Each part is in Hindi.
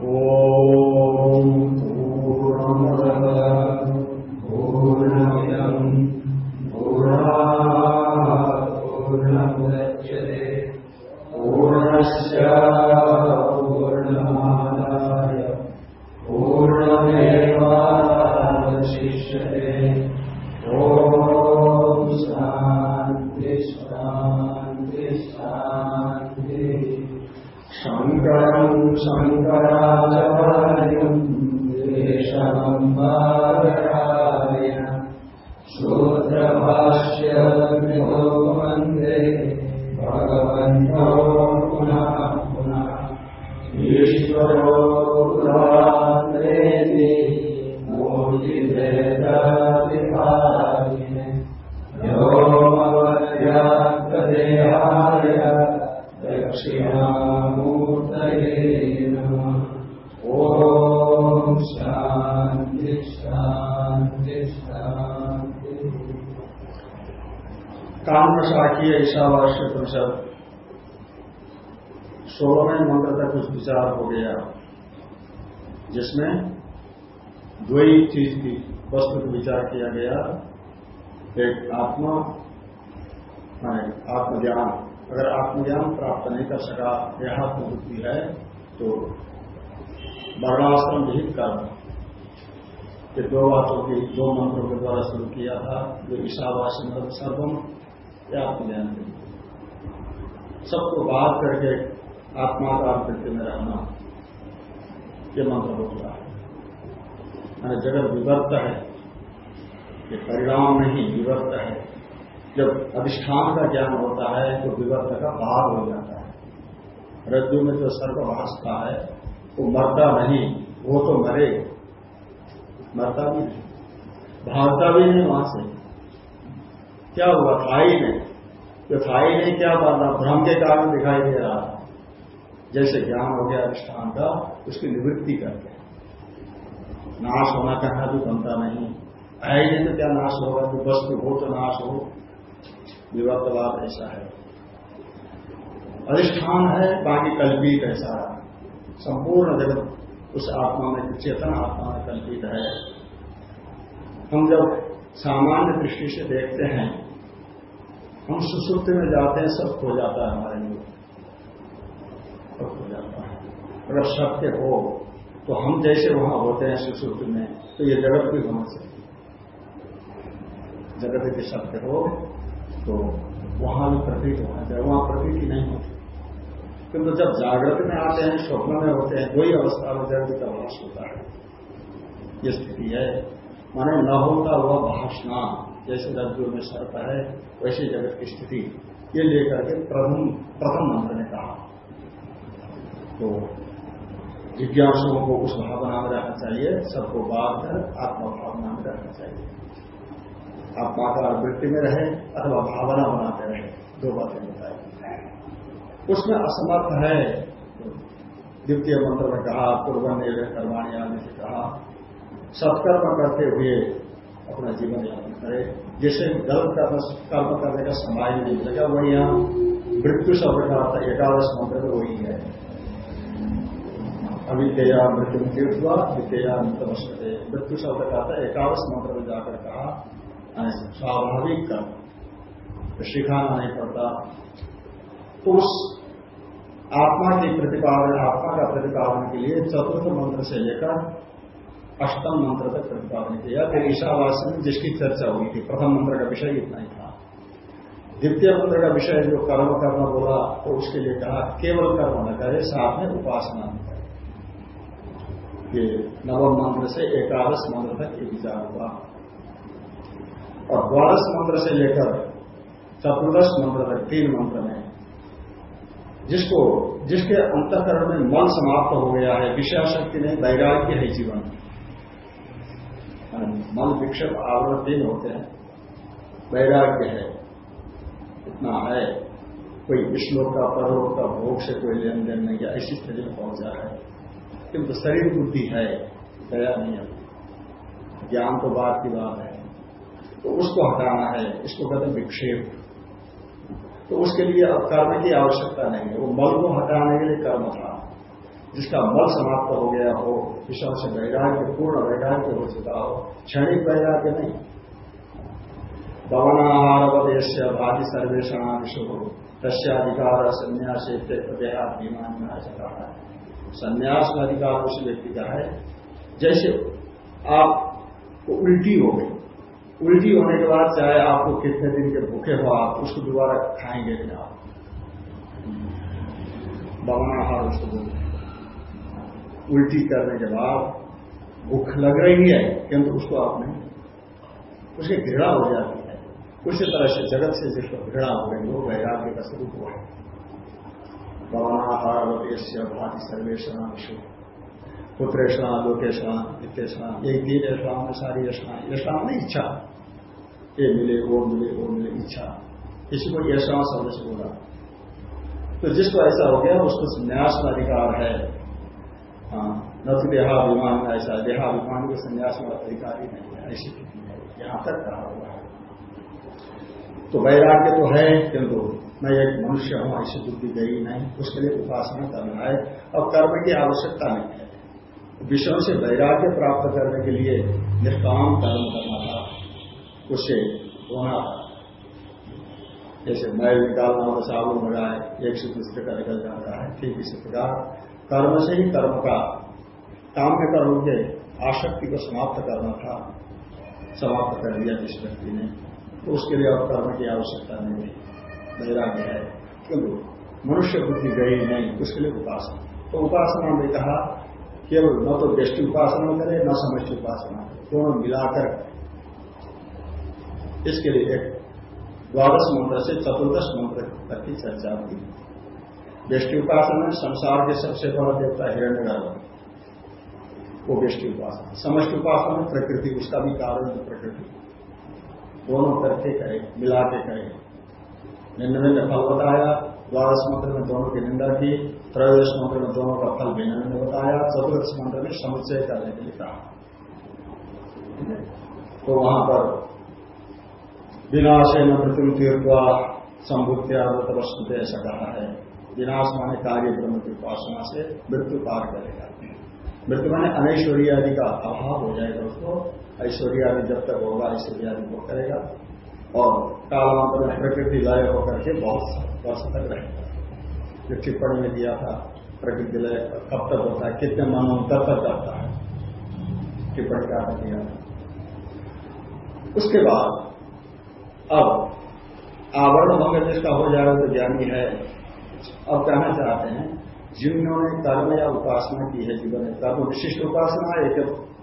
ॐ सर्वम के लिए। सबको बात करके आत्माकार वृत्ति में रहना ये मंत्र हो है। मैंने जगत विवर्त है, ये परिणाम नहीं विवर्त है। जब अधिष्ठान का ज्ञान होता है तो विवर्त का भाव हो जाता है। रज्जु में जो सर्व भाषता है, वो मरता नहीं, वो तो मरे। मरता भी नहीं। भागता भी नहीं वहाँ से। क्या हुआ? था ही नहीं जो था ही नहीं क्या बात भ्रम के कारण दिखाई दे रहा जैसे ज्ञान हो गया, अधिष्ठान का उसकी निवृत्ति करते नाश होना कहना भी बनता नहीं। ही नहीं तो क्या नाश होगा? जो वस्तु हो तो नाश हो। विवर्तवाद ऐसा है। अधिष्ठान है, बाकी कल्पित सारा संपूर्ण जगत उस आत्मा में, चेतन आत्मा में कल्पित है। हम जब सामान्य दृष्टि से देखते हैं हम सुसुप्ति में जाते हैं, सब खो जाता है हमारे लिए। सब खो जाता है। अगर सत्य हो तो हम जैसे वहाँ होते हैं सुसुप्ति में तो ये जगत भी होना चाहिए जगत के सत्य हो तो वहाँ भी प्रतीत होना चाहिए। वहाँ प्रतीति नहीं होती। किंतु जब जागृत में आते हैं, स्वप्न में होते हैं, वही अवस्था में जगत का भाष होता है। ये स्थिति है। माने न होता हुआ भाषणा जैसे रज्जु में सर्प है, वैसे जगत की स्थिति। ये लेकर के प्रथम प्रथम मंत्र ने कहा। तो जिज्ञासुओं को उस भावना में रहना चाहिए, सबको बात कर आत्मा भावना में रहना चाहिए। आप का वृत्ति में रहे अथवा भावना बनाते रहे, दो बातें बताई उसमें असमर्थ है। द्वितीय मंत्र में कहा पूर्व निर्णय कर्माणी आदि से कहा। सत्कर्म करते हुए अपना जीवन यापन करे। जिसे गलत कर्म कर्म करने का समाज नहीं मिलेगा वही यहाँ मृत्यु शब्द का अर्थ एकादश मंत्र में वही है। अविद्या मृत्यु तीर्थवा विद्या मृतवश्यते मृत्यु शब्द का अर्थ एकादश मंत्र में जाकर कहा स्वाभाविक कर्म। सिखाना नहीं पड़ता। तो उस आत्मा की प्रतिपादन, आत्मा का प्रतिपादन के लिए चतुर्थ मंत्र से लेकर अष्टम मंत्र तक प्रतिपादन किया फिर ईशावासन में जिसकी चर्चा हुई थी, प्रथम मंत्र का विषय इतना ही था। द्वितीय मंत्र का विषय जो कर्म करना बोला तो उसके लिए कहा, केवल कर्म न करे, साथ में उपासना न करे। ये नवम मंत्र से एकादश मंत्र तक ये विचार हुआ। और द्वादश मंत्र से लेकर चतुर्दश मंत्र तक तीन मंत्र में जिसको, जिसके अंतकरण में मन समाप्त हो गया है विषय शक्ति नहीं, वैराग्य है जीवन मन विक्षेप आवरण तीन होते हैं। वैराग्य है। इतना है। कोई श्लोक का परलोक का भोग से कोई लेन देन नहीं किया ऐसी स्थिति में पहुँचा है। किंतु शरीर बुद्धि है। दया नहीं है। ज्ञान तो बात की बात है। तो उसको हटाना है। इसको कहते हैं विक्षेप। तो उसके लिए अब कर्म की आवश्यकता नहीं है। वो मल को हटाने के लिए कर्म था। जिसका मल समाप्त हो गया हो विषयों से वैराग्य पूर्ण वैराग्य हो चुका हो क्षणिक वैराग्य नहीं। भवनाहारवदेश भागी सर्वेषणा विषु तस्याधिकार, संन्यास देहाभिमान में आ चुका है संन्यास का अधिकार उस व्यक्ति का है। जैसे आप उल्टी हो गई। उल्टी होने के बाद चाहे आपको कितने दिन के भूखे हो, आप उसको दोबारा खाएँगे नहीं आप। बवनाहार उसको बोलते उल्टी करने के बाद भूख लग रही है किंतु उसको आपने उसकी घृणा हो जाती है। उसी तरह से जगत से जिसको घृणा हो गई वो वैराग्य का स्वरूप हुआ। है भवनाहार भाति सर्वेशना विश्व लोकेशणा नित्येषणा यही तीन यशनाम में सारी यशना यशनाम नहीं इच्छा। ये मिले, वो मिले वो मिले, इच्छा। किसी को यशना शब्द बोला। तो जिसको ऐसा हो गया, उसको संन्यास का अधिकार हाँ। न तो देहाभिमान में ऐसा। देहाभिमान के संन्यास में अधिकार ही नहीं है, ऐसी है। यहाँ तक कहा हुआ है। तो वैराग्य तो है, किंतु मैं एक मनुष्य हूँ, ऐसी बुद्धि गई नहीं। उसके लिए उपासना करना है, और कर्म की आवश्यकता नहीं है। विषयों से वैराग्य प्राप्त करने के लिए निष्काम कर्म करना था उससे होना था। जैसे मैल निकालना हो साबुन लगाए एक से दूसरे का निकल जाता है, ठीक इसी प्रकार। कर्म से ही कर्म का काम के कर्म के आसक्ति को समाप्त करना था, समाप्त कर दिया जिस व्यक्ति ने तो उसके लिए अब कर्म की आवश्यकता नहीं है, वैराग्य है, किंतु मनुष्य बुद्धि गई नहीं, उसके लिए उपासना। तो उपासना में कहा, केवल न तो व्यष्टि उपासना करे, न समष्टि उपासना दोनों मिलाकर इसके लिए एक द्वादश मंत्र से चतुर्दश मंत्र तक की चर्चा हुई। व्यष्टि उपासना संसार के सबसे बड़ा देवता हिरण्य वो व्यष्टि उपासना समष्टि उपासना प्रकृति, उसका भी कारण है प्रकृति। दोनों करके करे मिला के करे। निन्नवे भिन्न फल बताया, द्वादश मंत्र में दोनों की निंदा की, त्रयोदश मंत्र में दोनों का फल भिन्न ने बताया, चतुर्दश मंत्र में समुच्चय करने के लिए कहा। तो वहाँ पर विनाश न मृत्यु तीर्थवा संभुत्या है। विनाश माने कार्य ब्रह्म की उपासना से मृत्यु पार करेगा मृत्यु माने अनैश्वर्य आदि का अभाव हो जाएगा उसको। ऐश्वर्य आदि जब तक होगा, ऐश्वर्य आदि वो करेगा। और कालांतर में प्रकृति लय होकर के बहुत वर्ष तक रहेगा। जो टिप्पणी में दिया था, प्रकृति लय कब तक होता है, कितने मानव तब तक करता है, टिप्पणी का दिया उसके बाद, अब, आवरण भंग जिसका हो जाएगा तो ज्ञानी है। अब कहना चाहते हैं, जिन्होंने कर्म या उपासना की है जीवन में कर्म, विशिष्ट उपासना है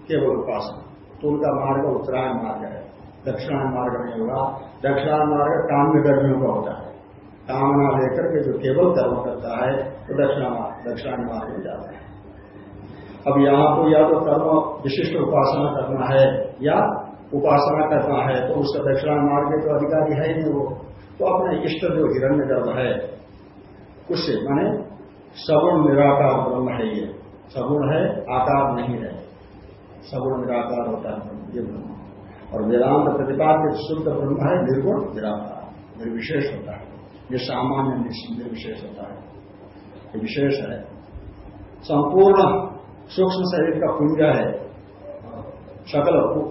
केवल उपासना। तो उनका मार्ग उत्तरायण मार्ग है, दक्षिणायन मार्ग नहीं होगा। दक्षिणायन मार्ग काम में कर्मियों का होता है। कामना लेकर के जो केवल कर्म करता है तो दक्षिणा मार्ग, दक्षिणायन मार्ग में जाता है। अब यहाँ तो या तो कर्म, विशिष्ट उपासना करना है, या उपासना करना है तो उसका दक्षिणायन मार्ग तो अधिकारी है ही नहीं वो। तो अपने इष्ट जो हिरण्य गर्भ है उससे माने सगुण निराकार ब्रह्म है। ये सगुण है, आकार नहीं है। सगुण निराकार होता है, ये ब्रह्म। और वेदांत प्रतिपाद्य शुद्ध ब्रह्म है, निर्गुण निराकार। निर्विशेष होता है। ये सामान्य निर्विशेष होता है। ये विशेष है। संपूर्ण सूक्ष्म शरीर का पुंज है। सकल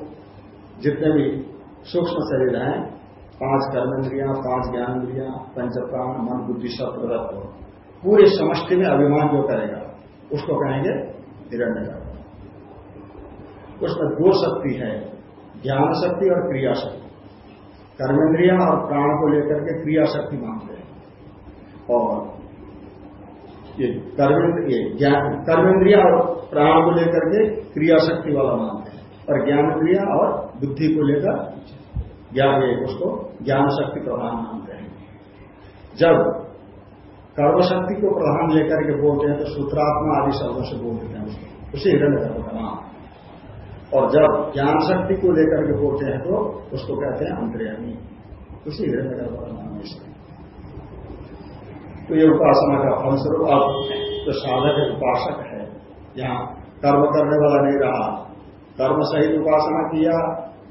जितने भी सूक्ष्म शरीर हैं पाँच कर्मेंद्रिया, पाँच ज्ञानेन्द्रिया पंचप्राण, मन, बुद्धि सत्प्रदत्व पूरे समष्टि में अभिमान जो करेगा, उसको कहेंगे हिरण्य उसमें दो शक्ति है, ज्ञान शक्ति और क्रिया शक्ति। कर्मेंद्रिया और प्राण को लेकर के क्रिया शक्ति मानते हैं। और ये कर्मेंद्रिया और प्राण को लेकर के क्रिया शक्ति वाला मानते हैं। और ज्ञानेन्द्रिया और बुद्धि को लेकर ज्ञान उसको ज्ञान शक्ति प्रधान मानते हैं। जब कर्म शक्ति को प्रधान लेकर के बोलते हैं तो सूत्रात्मा आदि शब्दों से बोलते हैं उसको। उसे हिरण्य कर्म का नाम। और जब ज्ञान शक्ति को लेकर के बोलते हैं तो उसको कहते हैं अंतर्यामी। उसी हिरण्य का नाम इसमें तो ये उपासना का फलस्वरूप अब जो साधक उपासक है, यहाँ कर्म करने वाला नहीं रहा। कर्म सहित उपासना किया,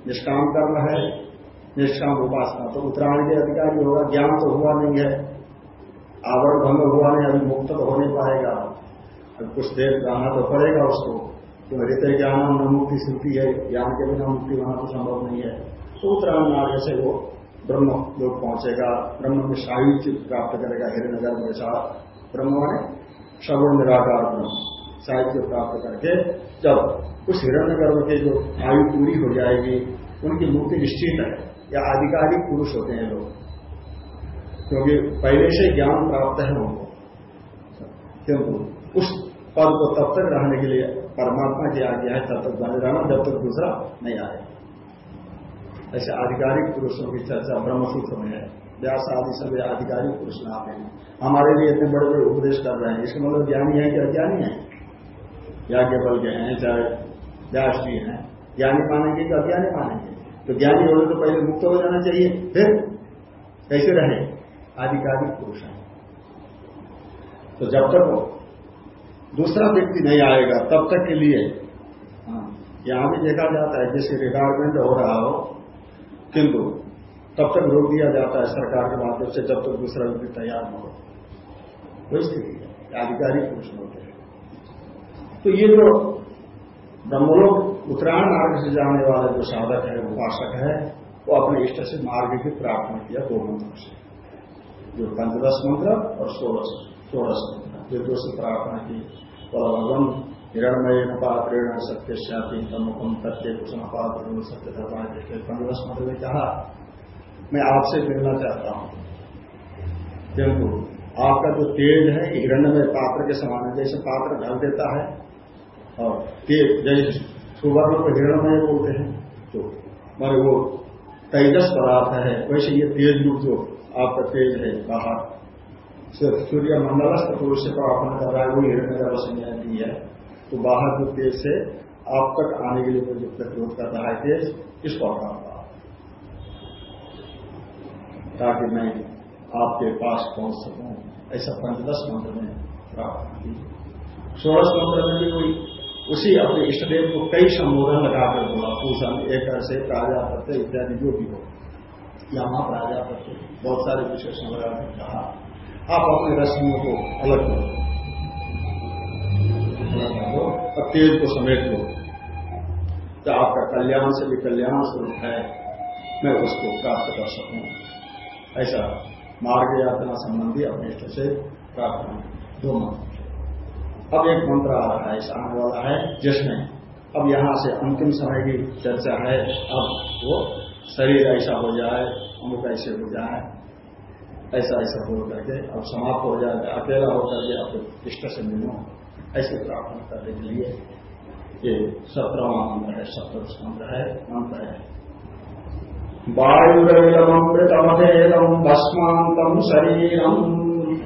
निष्काम कर्म है निष्काम उपासना। तो उत्तरायण के अधिकारी होगा, ज्ञान तो हुआ नहीं है, आवरण भंग हुआ नहीं, अभी मुक्त तो हो नहीं पाएगा। तो कुछ देर रहना तो पड़ेगा उसको तो हृदय ज्ञान न मुक्ति श्रुति है, ज्ञान के बिना मुक्ति होना तो संभव नहीं है। तो उत्तरायण मार्ग से वो ब्रह्म लोग पहुंचेगा, ब्रह्म में साहित्य प्राप्त करेगा हिरण गर्भ के साथ। ब्रह्म में सगुण निराकार ब्रह्म, साहित्य प्राप्त करके जब उस हिरण्य गर्भ की जो आयु पूरी हो जाएगी, उनकी मुक्ति निश्चित है। या आधिकारिक पुरुष होते हैं लोग। क्योंकि पहले से ज्ञान प्राप्त है उनको क्योंकि उस पद को तब तक रहने के लिए परमात्मा की आज्ञा है, तब तक बने रहना, जब तक दूसरा नहीं आए। ऐसे आधिकारिक पुरुषों की चर्चा ब्रह्मसूत्र में है। व्यास आदि सभी आधिकारिक पुरुष नाम हैं। हमारे लिए इतने बड़े बड़े उपदेश कर रहे हैं। इसका मतलब ज्ञानी है कि अज्ञानी है? याज्ञ बल के हैं, चाहे व्यास जी हैं। ज्ञानी मानेंगे कि अज्ञानी मानेंगे तो ज्ञानी होने तो पहले मुक्त हो जाना चाहिए, फिर कैसे रहे? आधिकारिक पुरुष है। तो जब तक दूसरा व्यक्ति नहीं आएगा, तब तक के लिए यहाँ भी देखा जाता है, जैसे रिटायरमेंट हो रहा हो, किंतु तब तक रोक दिया जाता है सरकार के माध्यम से, जब तक दूसरा व्यक्ति तैयार न हो। कोई स्थिति है, आधिकारिक पुरुष होते हैं। तो ये जो ब्रह्मलोक उत्तरायण मार्ग से जाने वाले जो साधक है, उपासक है, वो अपने इष्ट से मार्ग की प्रार्थना किया दो मंत्रों से। जो पंचदश मंत्र और सोलह सोलह मंत्र। ये दो से प्रार्थना की। बलभगम हिरणमय पात्रेण सत्य श्याति तमुखम तथ्य कुसुम पात्र सत्य धर्मा पंद्रह मंत्र ने कहा, मैं आपसे मिलना चाहता हूँ। किंतु आपका जो तेज है, हिरण्यमय पात्र के समान है। जैसे पात्र ढल देता है और तेज जैसे सुवर्ण को हिरणमय बोलते हैं तो मगर वो तेजस पदार्थ है, वैसे ये तेज रूप जो आपका तेज है, बाहर। सूर्य मंडलस्थ पुरुष से प्रार्थना कर रहा है वो हिरण्य का संज्ञा दी है तो बाहर जो तेज से आप तक आने के लिए जो प्रतिरोध कर रहा है तेज इसको हटाऊँगा ताकि मैं आपके पास पहुँच सकूँ, ऐसा पंचदश मंत्र में प्रार्थना की सोलह मंत्र में भी कोई उसी अपने इष्टदेव को कई संबोधन लगाकर बोला पूषण एक से प्राजापत्य इत्यादि जो भी हो। या वहाँ प्राजापत्य, बहुत सारे विशेषण लगाकर कहा। आप अपने रश्मियों को अलग करो। तेज को समेट लो। जो आपका कल्याण से भी कल्याण स्वरूप है, मैं उसको प्राप्त कर सकूँ। ऐसा मार्ग यात्रा संबंधी अपने इष्ट से प्रार्थना दो मंत्र अब एक मंत्र आ रहा है आने वाला है जिसमें अब यहाँ से अंतिम समय की चर्चा है, अब वो शरीर ऐसा हो जाए, अमुक ऐसे हो जाए, ऐसा ऐसा हो करके, अब समाप्त हो जाए, अकेला होकर के अब इष्ट से मिलो ऐसे प्रार्थना करने के लिए ये सत्रहवा मंत्र है सप्तश मंत्र है मंत्र है। वायुरमृतमधेदम भस्मांतम शरीरम।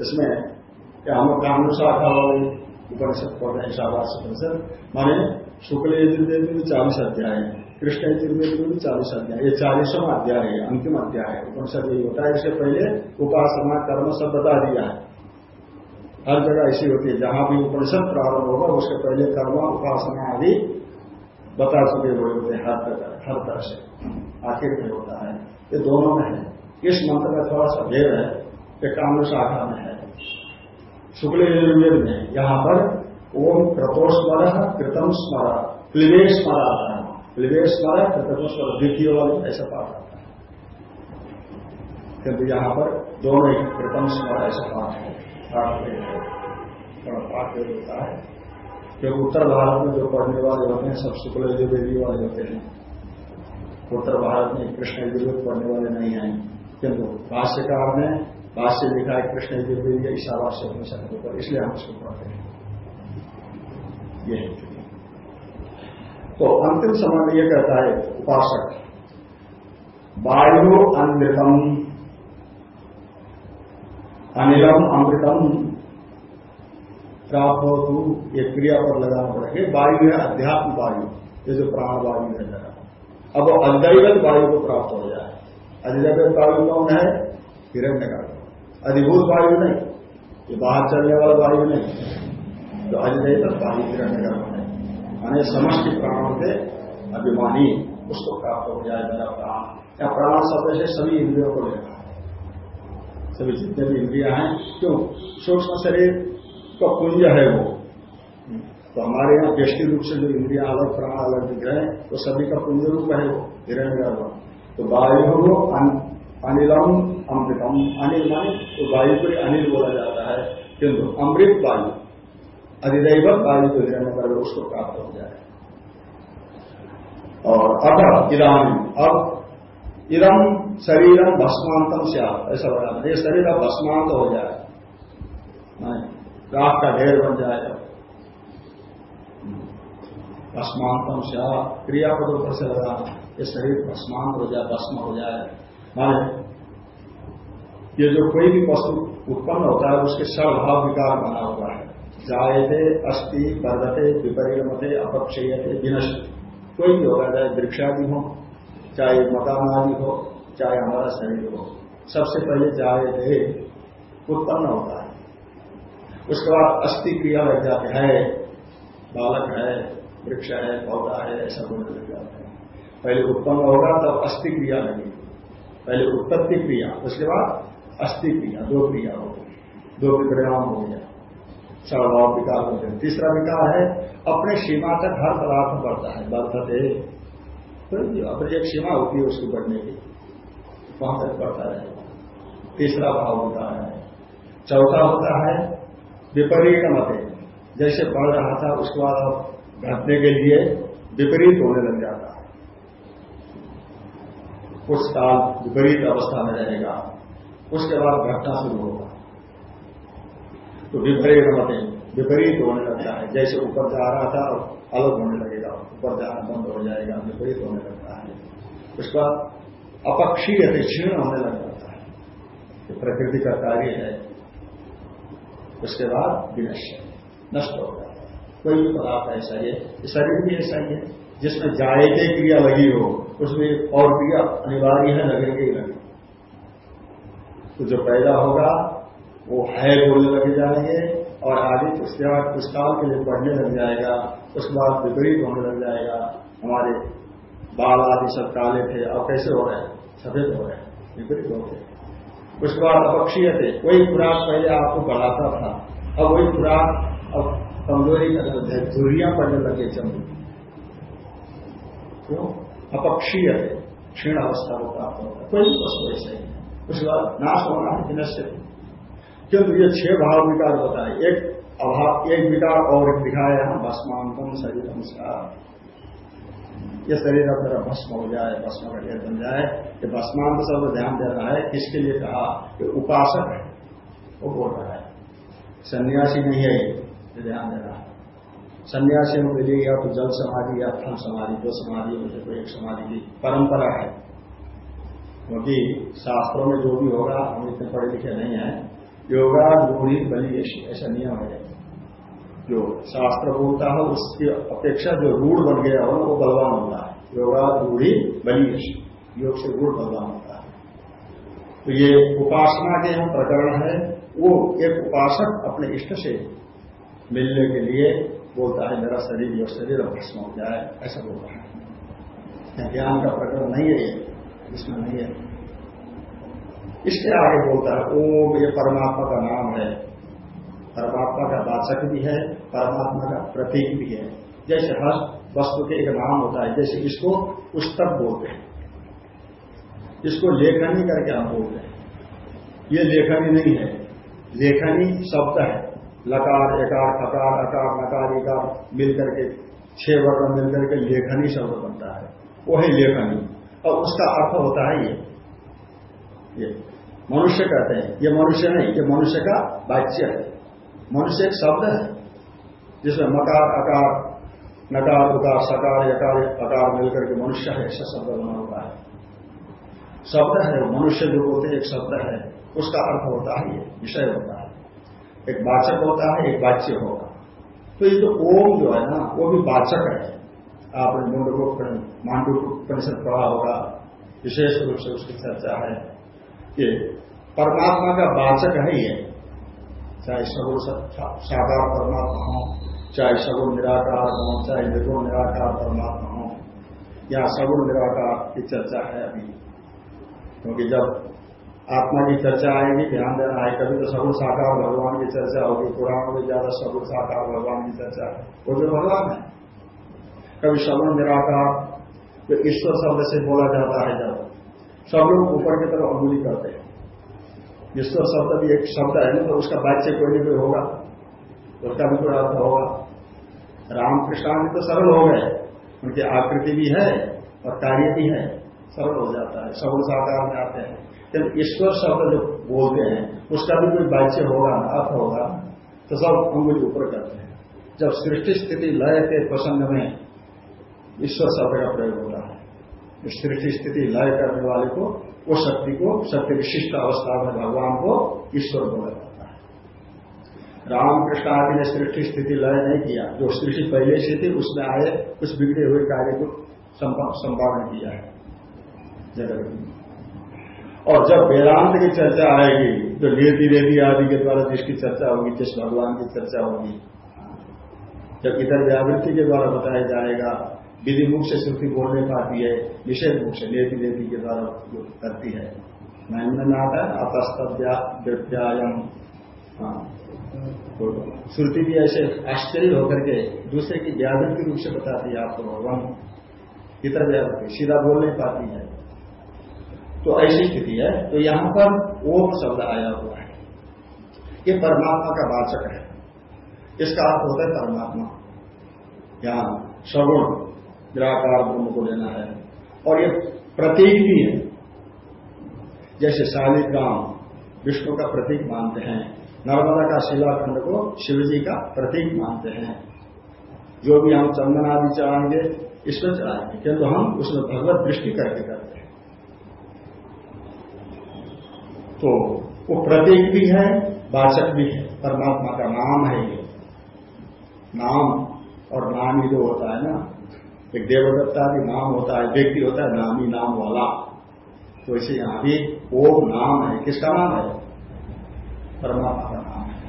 इसमें क्या हम ब्राह्मण वाले उपनिषद पढ़ रहे हैं माने शुक्ल यजुर्वेद में चालीस अध्याय है। कृष्ण यजुर्वेद में भी चालीस अध्याय ये चालीसवा अध्याय है अंतिम अध्याय है उपनिषद यही होता है इससे पहले उपासना कर्म सब बता दिया है हर जगह ऐसी होती है जहाँ भी उपनिषद प्रारंभ होगा उसके पहले कर्म उपासना आदि बता चुके हुए होते हैं हर तरह हर तरह से आखिर में होता है ये दोनों में है इस मंत्र का थोड़ा सा भेद है ये काम शाखा में है शुक्ल यजुर्वेद में यहाँ पर ओम क्रतोस्मर कृतम स्मर क्लिवे स्मर आता है क्लिवे स्मर कृतम स्मर द्वितीय वाले, ऐसा पाठ आता है। किंतु यहाँ पर दोनों ही कृतम स्मर ऐसा पाठ है। पाठ होता है। क्योंकि उत्तर भारत में जो पढ़ने वाले होते हैं, सब शुक्ल यजुर्वेदी वाले होते हैं। उत्तर भारत में कृष्ण यजुर्वेद पढ़ने वाले नहीं हैं। किंतु भाष्यकार ने भाष्य लिखा है, कृष्ण यजुर्वेदी ईशावास्य के ऊपर, इसलिए हम उसको पढ़ते हैं। ये है। तो अंतिम समय में ये कहता है, उपासक, वायु अनृतम अनिलम अमृतम प्राप्त हो तू ये क्रिया पर लगाना पड़ेगा वायु है अध्यात्म वायु, ये जो प्राण वायु है जरा अब वो अद्वैत वायु को प्राप्त हो जाए। अधिदैवत वायु कौन है? हिरण्य का अधिभूत वायु नहीं, ये बाहर चलने वाला वायु नहीं। तो अधिदैवत वायु हिरण्य गर्भ है। माने समष्टि प्राणों के अभिमानी, उसको प्राप्त हो जाए मेरा प्राण। या प्राण शब्द से सभी इंद्रियों को लेना है? सभी जितने भी इंद्रिया हैं, क्यों? सूक्ष्म शरीर का पुंज है वो। तो हमारे यहाँ व्यष्टि रूप से जो इंद्रिया अलग, प्राण अलग दिख रहे तो सभी का पुंज रूप है वो हिरण्य तो वायु हो अनिलम, अमृतम। अनिल माने तो वायु को अनिल बोला जाता है। किंतु अमृत वायु। अधिदैवत वायु को हिरण्य गर्भ उसको प्राप्त हो जाए। और अब इधानी अब इदम शरीरम भस्मांतम से ऐसा बताना। ये शरीर अब भस्मांत हो जाए रात का ढेर बन जाए भस्मांतम से क्रियापदों पर से लगाना। ये शरीर भस्मांत हो जाए, भस्म हो जाए। माने, ये जो कोई भी वस्तु उत्पन्न होता है, उसके स्वभाव विकार बना हुआ है। जायते अस्थि वर्धते विपरिणमते अपक्षयते विनश्य कोई भी होगा चाहे वृक्षादि हो, चाहे मकान आदि हो, चाहे हमारा शरीर हो, सबसे पहले जायते उत्पन्न होता है। उसके बाद अस्थि क्रिया लग जाते हैं। बालक है, वृक्ष है, पौधा है, ऐसा बोलने लग जाते हैं। पहले उत्पन्न होगा, तब अस्थि क्रिया लगेगी। पहले उत्पत्ति क्रिया, उसके बाद अस्थि क्रिया, दो क्रिया हो गई। दो परिणाम हो गया। स्वभाव विकास हो हैं। तीसरा विकार है, अपने सीमा तक हर पदार्थ बढ़ता है। बढ़ते तो अपनी एक सीमा होती है उसकी बढ़ने की। वहाँ तक बढ़ता रहेगा तीसरा भाव होता है। चौथा होता है, विपरीत मत। जैसे बढ़ रहा था, उसके बाद अब घटने के लिए विपरीत होने लग जाता है। कुछ काल विपरीत अवस्था में रहेगा। उसके बाद घटना शुरू होगा। तो विपरीत मते विपरीत होने लगता है। जैसे ऊपर जा रहा था और अलग होने लगेगा। ऊपर जाना बंद हो जाएगा, विपरीत होने लगता है। उसके अपक्षीय क्षीण होने लग जाता है। ये प्रकृति का कार्य है। उसके बाद विनश्य। नष्ट हो जाता है। कोई भी पदार्थ ऐसा ही है। शरीर भी ऐसा ही है। जिसमें जायके क्रिया लगी हो, उसमें और क्रिया अनिवार्य है लगने की लगे तो जो पैदा होगा वो है बोलने लगे जाएँगे और आगे उसके बाद कुछ काल के लिए बढ़ने लग जाएगा उसके बाद विपरीत होने लग जाएगा। हमारे बाल आदि सब काले थे, अब कैसे हो रहे हैं? सफ़ेद हो रहे हैं, विपरीत हो गए। उसके बाद अपक्षीय थे, वही खुराक पहले आपको बढ़ाता था। अब वही खुराक, अब कमज़ोरी धुरियाँ पड़ने लगे चमड़ी क्यों? अपक्षीय थे क्षीण अवस्था को प्राप्त होता कोई वस्तु ऐसे ही उसके बाद नाश होना विनश्य क्योंकि ये छह भाव विकार बताए। एक अभाव, एक विकार और एक दिखाया है। भस्मांतम शरीर संस्कार ये शरीर अब भस्म हो जाए भस्म का ढेर बन जाए। ये भस्मांत शब्द ध्यान दे रहा है। किसके लिए कहा कि उपासक है। वो बोल रहा है। सन्यासी नहीं है ये ध्यान देना सन्यासियों के लिए या तो जल समाधि, या थम समाधि, दो समाधि में से कोई एक समाधि की परंपरा है। क्योंकि शास्त्रों में जो भी होगा, हम इतने पढ़े लिखे नहीं है। योगा रूढ़ी बलि ऐसा नियम है। जो शास्त्र बोलता है, उसकी अपेक्षा जो रूढ़ बन गया हो, वो बलवान होता है। योगा रूढ़ी बलि योग से रूढ़ बलवान होता है। तो ये उपासना के यहाँ प्रकरण है। वो एक उपासक अपने इष्ट से मिलने के लिए बोलता है, मेरा शरीर जो शरीर भस्म हो जाए, ऐसा बोलता है। ज्ञान का प्रकरण नहीं है इसमें नहीं है। इसके आगे बोलता है, ओम, ये परमात्मा का नाम है। परमात्मा का वाचक भी है, परमात्मा का प्रतीक भी है। जैसे हर वस्तु के एक नाम होता है, जैसे इसको पुस्तक बोलते हैं। इसको लेखनी करके हम बोलते हैं। ये लेखनी नहीं है। लेखनी शब्द है। लकार, एकार, खकार, अकार, नकार एकार मिलकर के छह वर्ण मिलकर के लेखनी शब्द बनता है। वो है लेखनी। और उसका अर्थ होता है ये। ये मनुष्य कहते हैं। ये मनुष्य नहीं, ये मनुष्य का वाच्य है। मनुष्य एक शब्द है, जिसमें मकार, अकार, नकार, उकार, सकार, यकार, अकार मिलकर के मनुष्य है, ऐसा शब्द बना हुआ है। शब्द है मनुष्य जो बोलते एक शब्द है, उसका अर्थ होता है ये, विषय होता है। एक वाचक होता है, एक वाच्य होगा। तो ये जो ओम जो है ना, वो भी वाचक है। आपने मुंडको मांडू परिषद पढ़ा होगा, विशेष रूप से उसकी चर्चा है। कि परमात्मा का वाचक है ये। चाहे सगुण साकार परमात्मा हो, चाहे सगुण निराकार हो, चाहे निर्गुण निराकार परमात्मा हो, या सगुण निराकार की चर्चा है अभी। क्योंकि जब आत्मा की चर्चा आएगी, ध्यान देना आए कभी तो सगुण साकार भगवान की चर्चा होगी। पुराण में ज़्यादा सगुण साकार भगवान की चर्चा वो जो भगवान है। कभी सगुण निराकार, जो ईश्वर शब्द से बोला जाता है जब सब लोग ऊपर की तरफ़ अंगुली करते हैं। ईश्वर शब्द भी एक शब्द है ना तो उसका वाच्य कोई नहीं कोई होगा। उसका भी कोई अर्थ होगा। रामकृष्ण तो सरल हो गए। उनकी आकृति भी है और कार्य भी है। सरल हो जाता है। सगुण साकार में आते हैं। जब ईश्वर शब्द जो बोलते हैं, उसका भी कोई वाच्य होगा, अर्थ होगा तो सब अंगुली ऊपर करते हैं। जब सृष्टि स्थिति लय के प्रसंग में ईश्वर शब्द का प्रयोग होता है। सृष्टि स्थिति लय करने वाले को, वो शक्ति को, सत्य विशिष्ट अवस्था में भगवान को ईश्वर बोला जाता है। रामकृष्ण आदि ने सृष्टि स्थिति लय नहीं किया। जो सृष्टि पहले से थी, उसमें आए, उस बिगड़े हुए कार्य को संपादन किया है। जगत। और जब वेदांत की चर्चा आएगी तो लेती रेती आदि के द्वारा जिसकी चर्चा होगी, जिस भगवान की चर्चा होगी, जब इधर व्यावृत्ति के द्वारा बताया जाएगा विधि मुख से श्रुति बोलने पाती है विषय मुख से लेती रेती के द्वारा करती है। महिमन में आता है। तो श्रुति भी ऐसे आश्चर्य होकर के दूसरे की व्यावृत्ति रूप से बताती है आपको, भगवान इतर व्यावृत्ति सीधा बोल नहीं पाती है। तो ऐसी स्थिति है। तो यहाँ पर ओम शब्द आया हुआ है। ये परमात्मा का वाचक है। इसका अर्थ होता है परमात्मा। यहाँ सगुण निराकार ब्रह्म को लेना है। और ये प्रतीक भी है। जैसे शालिग्राम विष्णु का प्रतीक मानते हैं, नर्मदा का शिलाखंड को शिव जी का प्रतीक मानते हैं। जो भी हम चंदन आदि चढ़ाएँगे, इसमें चढ़ाएँगे, किंतु हम उसमें भगवत दृष्टि करके करते हैं। तो वो प्रतीक भी है, वाचक भी है, परमात्मा का नाम है ये। नाम और नाम ही जो होता है ना एक देवदत्ता भी नाम होता है, व्यक्ति होता है, नामी नाम वाला। तो इसे यहाँ भी ओम नाम है। किसका नाम है? परमात्मा का नाम है।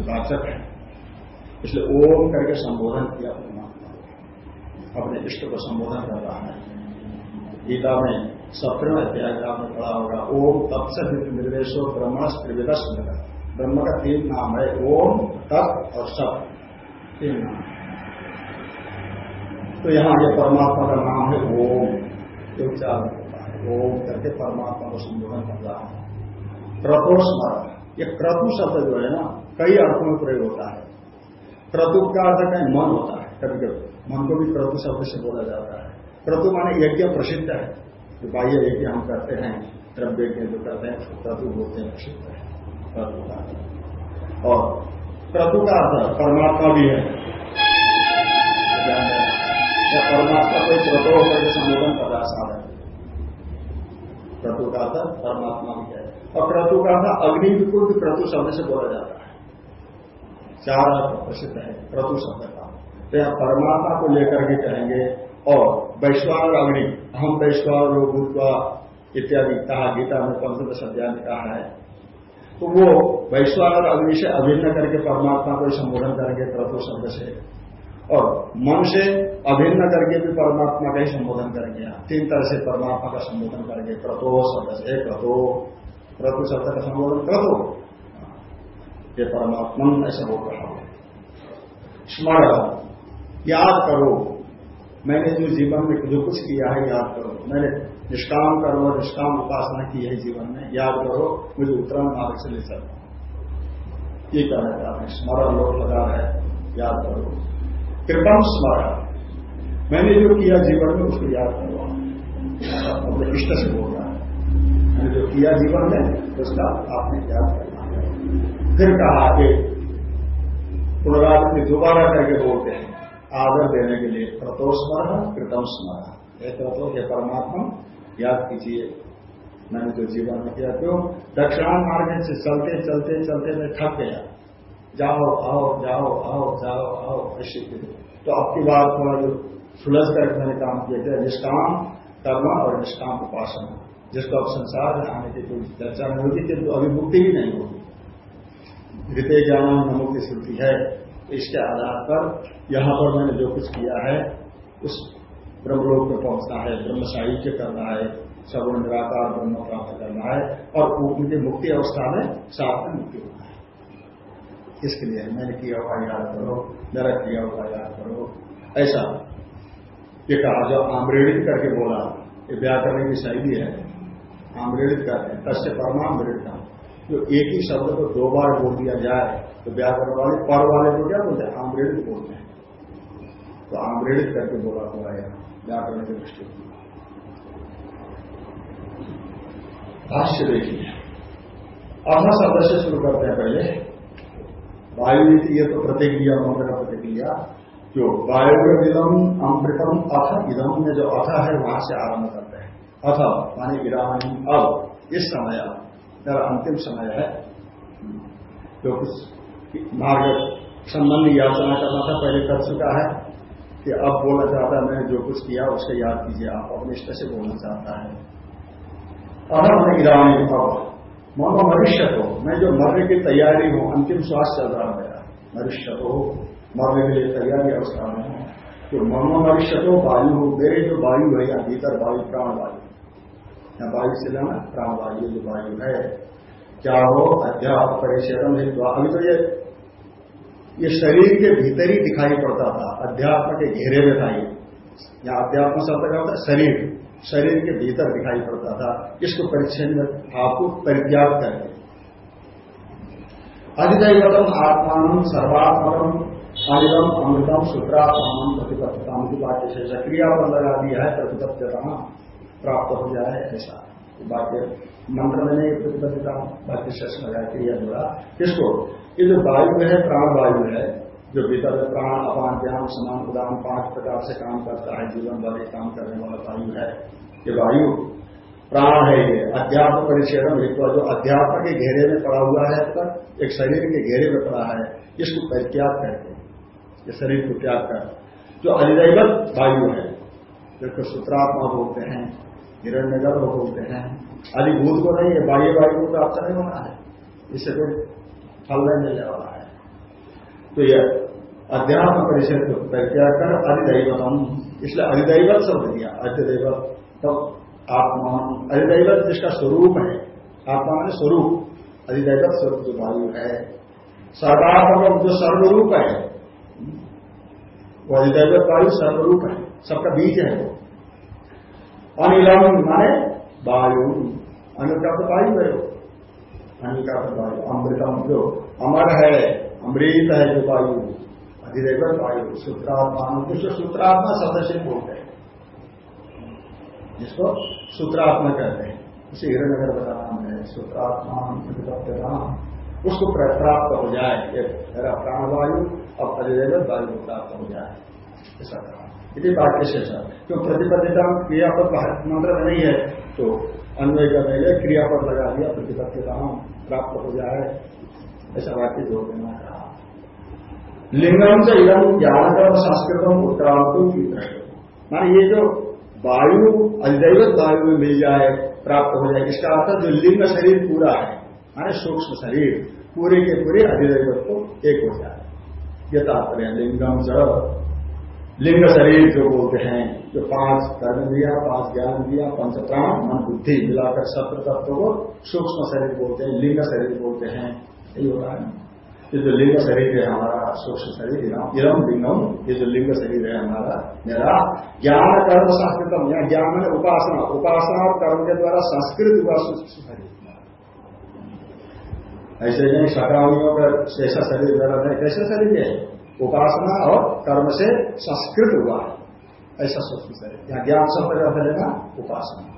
वाचक है। इसलिए ओम करके संबोधन किया परमात्मा अपने इष्ट को संबोधन कर रहा है। गीता में सत्रह अध्याय का आपने पढ़ा होगा, ओम तत्स निर्देशो ब्रह्म त्रिविदस ब्रह्म का तीन नाम है, ओम, तत् और सत। तीन नाम। तो यहाँ ये परमात्मा का नाम है ओम। ये उच्चारण होता है। ओम करके परमात्मा को संबोधन कर रहा है। क्रतो स्मरण ये क्रतु शब्द जो है ना, कई अर्थों में प्रयोग होता है। क्रतु का अर्थ कहीं मन होता है, कभी कभी। मन को भी क्रतु शब्द से बोला जाता है। क्रतु माने यज्ञ प्रसिद्ध है। जो बाह्य यज्ञ हम करते हैं, द्रव्य यज्ञ जो करते हैं क्रतु बोलते हैं, प्रसिद्ध है। क्रतु का और क्रतु का अर्थ परमात्मा भी है। क्रतो होकर संबोधन कर रहा साधन क्रतु का अर्थ परमात्मा भी है और क्रतु का अर्थ अग्नि विकुल भी क्रतु शब्द से बोला जाता है चार अर्थ प्रसिद्ध है क्रतु शब्द का तो यहाँ परमात्मा को लेकर के कहेंगे और वैश्वान अग्नि हम वैश्वान भूतवा इत्यादि कहा गीता में पंचदश अध्याय में कहा है तो वो वैश्वान अग्नि से अभिन्न करके परमात्मा को संबोधन करेंगे क्रतो शब्द से और मन से अभिन्न करके भी परमात्मा का ही संबोधन करेंगे। आप तीन तरह से परमात्मा का संबोधन करेंगे। क्रतो शब्द से क्रतो, क्रतु शब्द का संबोधन क्रतो। ये परमात्मा ऐसा बोल रहा हो। स्मरण, याद करो। मैंने जो जीवन में जो कुछ किया है, याद करो। मैंने निष्काम करो और निष्काम उपासना की है जीवन में, याद करो। मुझे उत्तरायण मार्ग से ले चलो। ये कहना चाहते हैं, स्मरण लोग लगा है याद करो। कृपम स्मरण मैंने जो किया जीवन में उसको याद करो अपने इष्ट से बोल रहा है। मैंने जो किया जीवन में, उसका आपने याद करना है। फिर कहा कि पुनरावृत्ति दोबारा करके बोलते हैं। आदर देने के लिए क्रतो स्मरण कृतम स्मरण हे क्रतो हे परमात्मा, याद कीजिए। मैंने जो जीवन में किया, क्यों? दक्षिणा मार्ग से चलते चलते चलते मैं थक गया। जाओ, आओ जाओ आओ जाओ, आओ, ऐसे तो अब की बात जो सुलझ कर मैंने काम किए थे, निष्काम कर्म और निष्काम उपासना, जिसको अब संसार में आने की कोई चर्चा नहीं होगी किंतु अभी मुक्ति भी नहीं होगी हृदय ज्ञान मुक्ति श्रुति है, इसके आधार पर यहाँ पर मैंने जो कुछ किया है, उस ब्रह्मलोक में पहुँचना है, ब्रह्म साहित्य करना है सगुण निराकार ब्रह्म प्राप्त करना है, और उनकी मुक्ति अवस्था में साथ में मुक्ति होना है। इसके लिए? मैंने किया हुआ याद करो, मेरा किया हुआ याद करो। ऐसा। ये कहा, जो आमरेणित करके बोला, ये व्याकरण की शैली है। आमरेणित करते हैं, तस्य परमामृणित जो एक ही शब्द को दो बार बोल दिया जाए तो व्याकरण वाले, पर वाले को क्या बोलते हैं? आमरेणित बोलते हैं। तो आमरेणित करके बोला हुआ है व्याकरण की दृष्टि भाष्य देखिए। अथ शब्द से शुरू करते हैं पहले। वायु ये तो प्रतिक्रिया मंत्र का प्रतिक्रिया जो वायु अमृतम, अथ, इदम में जो अथ है, वहाँ से आरंभ करते हैं। अथ, मानी विरामी अब इस समय मेरा अंतिम समय है। जो कुछ मार्ग संबंधी याचना करना था, पहले कर चुका है कि अब बोलना चाहता है, मैंने जो कुछ किया, उसका याद कीजिए, आप अपने से बोलना चाहता है। अब मैं गिराने अब मनो मनुष्य को मैं जो मरने की तैयारी हूँ, अंतिम श्वास चल रहा मेरा। मनुष्य को मरने के लिए तैयारी अवस्था में हूँ। तो मनो मनुष्य को वायु, मेरे जो वायु है, या भीतर वायु प्राण वायु या वायु से लेना प्राण वायु जो वायु है। क्या हो अध्याप परिचरण अभी तो ये ये शरीर के भीतर ही दिखाई पड़ता था। अध्यात्म के घेरे में था ये। या अध्यात्म शब्द का होता है शरीर। शरीर के भीतर दिखाई पड़ता था इसको परिचय में? आपको परित्याग करके। अधिदैवतम आत्मान सर्वात्मकम अनिलम अमृतम सूत्रात्मान प्रतिपत्तता की वाक्य से सक्रिया पर लगा दिया है प्रतिपत्तता प्राप्त हो जाए ऐसा वाक्य। मंत्र में नहीं प्रतिबद्धता वाक्य शेष लगा क्रिया द्वारा किसको? ये जो वायु है प्राण वायु है जो भीतर प्राण, अपान ज्ञान, समान उदान, पाँच प्रकार से काम करता है, जीवन वाले काम करने वाला वायु है। ये वायु प्राण है ये। अध्यात्म परिचय जो अध्यात्म के घेरे में पड़ा हुआ है तक एक शरीर के घेरे में पड़ा है, इसको परित्याग करते हैं। ये शरीर को त्याग कर। जो अधिदैवत वायु है, जिसको सूत्रात्मा बोलते हैं हिरण्यगर बोलते हैं अधिभूत को नहीं है बाह्य वायु को प्राप्त नहीं होना है। इससे कोई फल नहीं मिलने वाला है। तो यह अध्यात्म परिषद को त्याग कर अधिदैवतम। इसलिए अधिदैवत शब्द दिया। अधिदैवत तब आत्मा, अधिदैवत जिसका स्वरूप है, आत्मा में स्वरूप। अधिदैवत स्वरूप जो वायु है। सर्वात्मक जो सर्वरूप है, वो अधिदैवत वायु सर्वरूप है। सबका बीज है वो। अनिलम माने वायु। अनुप्राप्त वायु है हानि का वायु। अमृतम जो अमर है। अमृत है जो वायु अधिदेवत वायु, सूत्रात्मा, जिसको सूत्रात्मा सदस्य बोलते हैं। जिसको सूत्रात्मा कहते हैं। उसे हिरण्यगर का नाम है, सूत्रात्मा उसको प्राप्त हो जाए मेरा प्राणवायु और अधिदेव वायु प्राप्त हो जाए। ऐसा कहा। यदि वाक्य से ऐसा क्यों प्रतिबद्धता क्रियापद मंत्र में नहीं है तो अन्वय करने क्रियापद लगा दिया प्रतिबद्धता प्राप्त हो जाए। ऐसा वाक्य जोड़ देना कहा लिंगम से इधम ज्ञानकर्म संस्कृतम उत्तरांतों की माना ये जो वायु अधिदैवत वायु में मिल जाए, प्राप्त हो जाए, इसका अर्थ जो लिंग शरीर पूरा है, माने सूक्ष्म शरीर, पूरे के पूरे अधिदैवत को एक हो जाए। ये तात्पर्य लिंगम से लिंग शरीर जो बोलते हैं, जो पाँच कर्म दिया, पाँच ज्ञान दिया, पंच प्राण, मन बुद्धि मिलाकर सत्र तत्व को सूक्ष्म शरीर बोलते हैं, लिंग शरीर बोलते हैं। यही होता है ये जो लिंग शरीर है हमारा सूक्ष्म शरीर इरम लिंगम ये जो लिंग शरीर है हमारा मेरा ज्ञान कर्म संस्कृतम या ज्ञान में उपासना उपासना और कर्म के द्वारा संस्कृत हुआ सूक्ष्म शरीर ऐसे नहीं सकामियों का ऐसा शरीर मेरा नहीं, कैसे शरीर है? उपासना और कर्म से संस्कृत हुआ है। ऐसा सोचना शरीर यहाँ ज्ञान शब्द का लेना उपासना।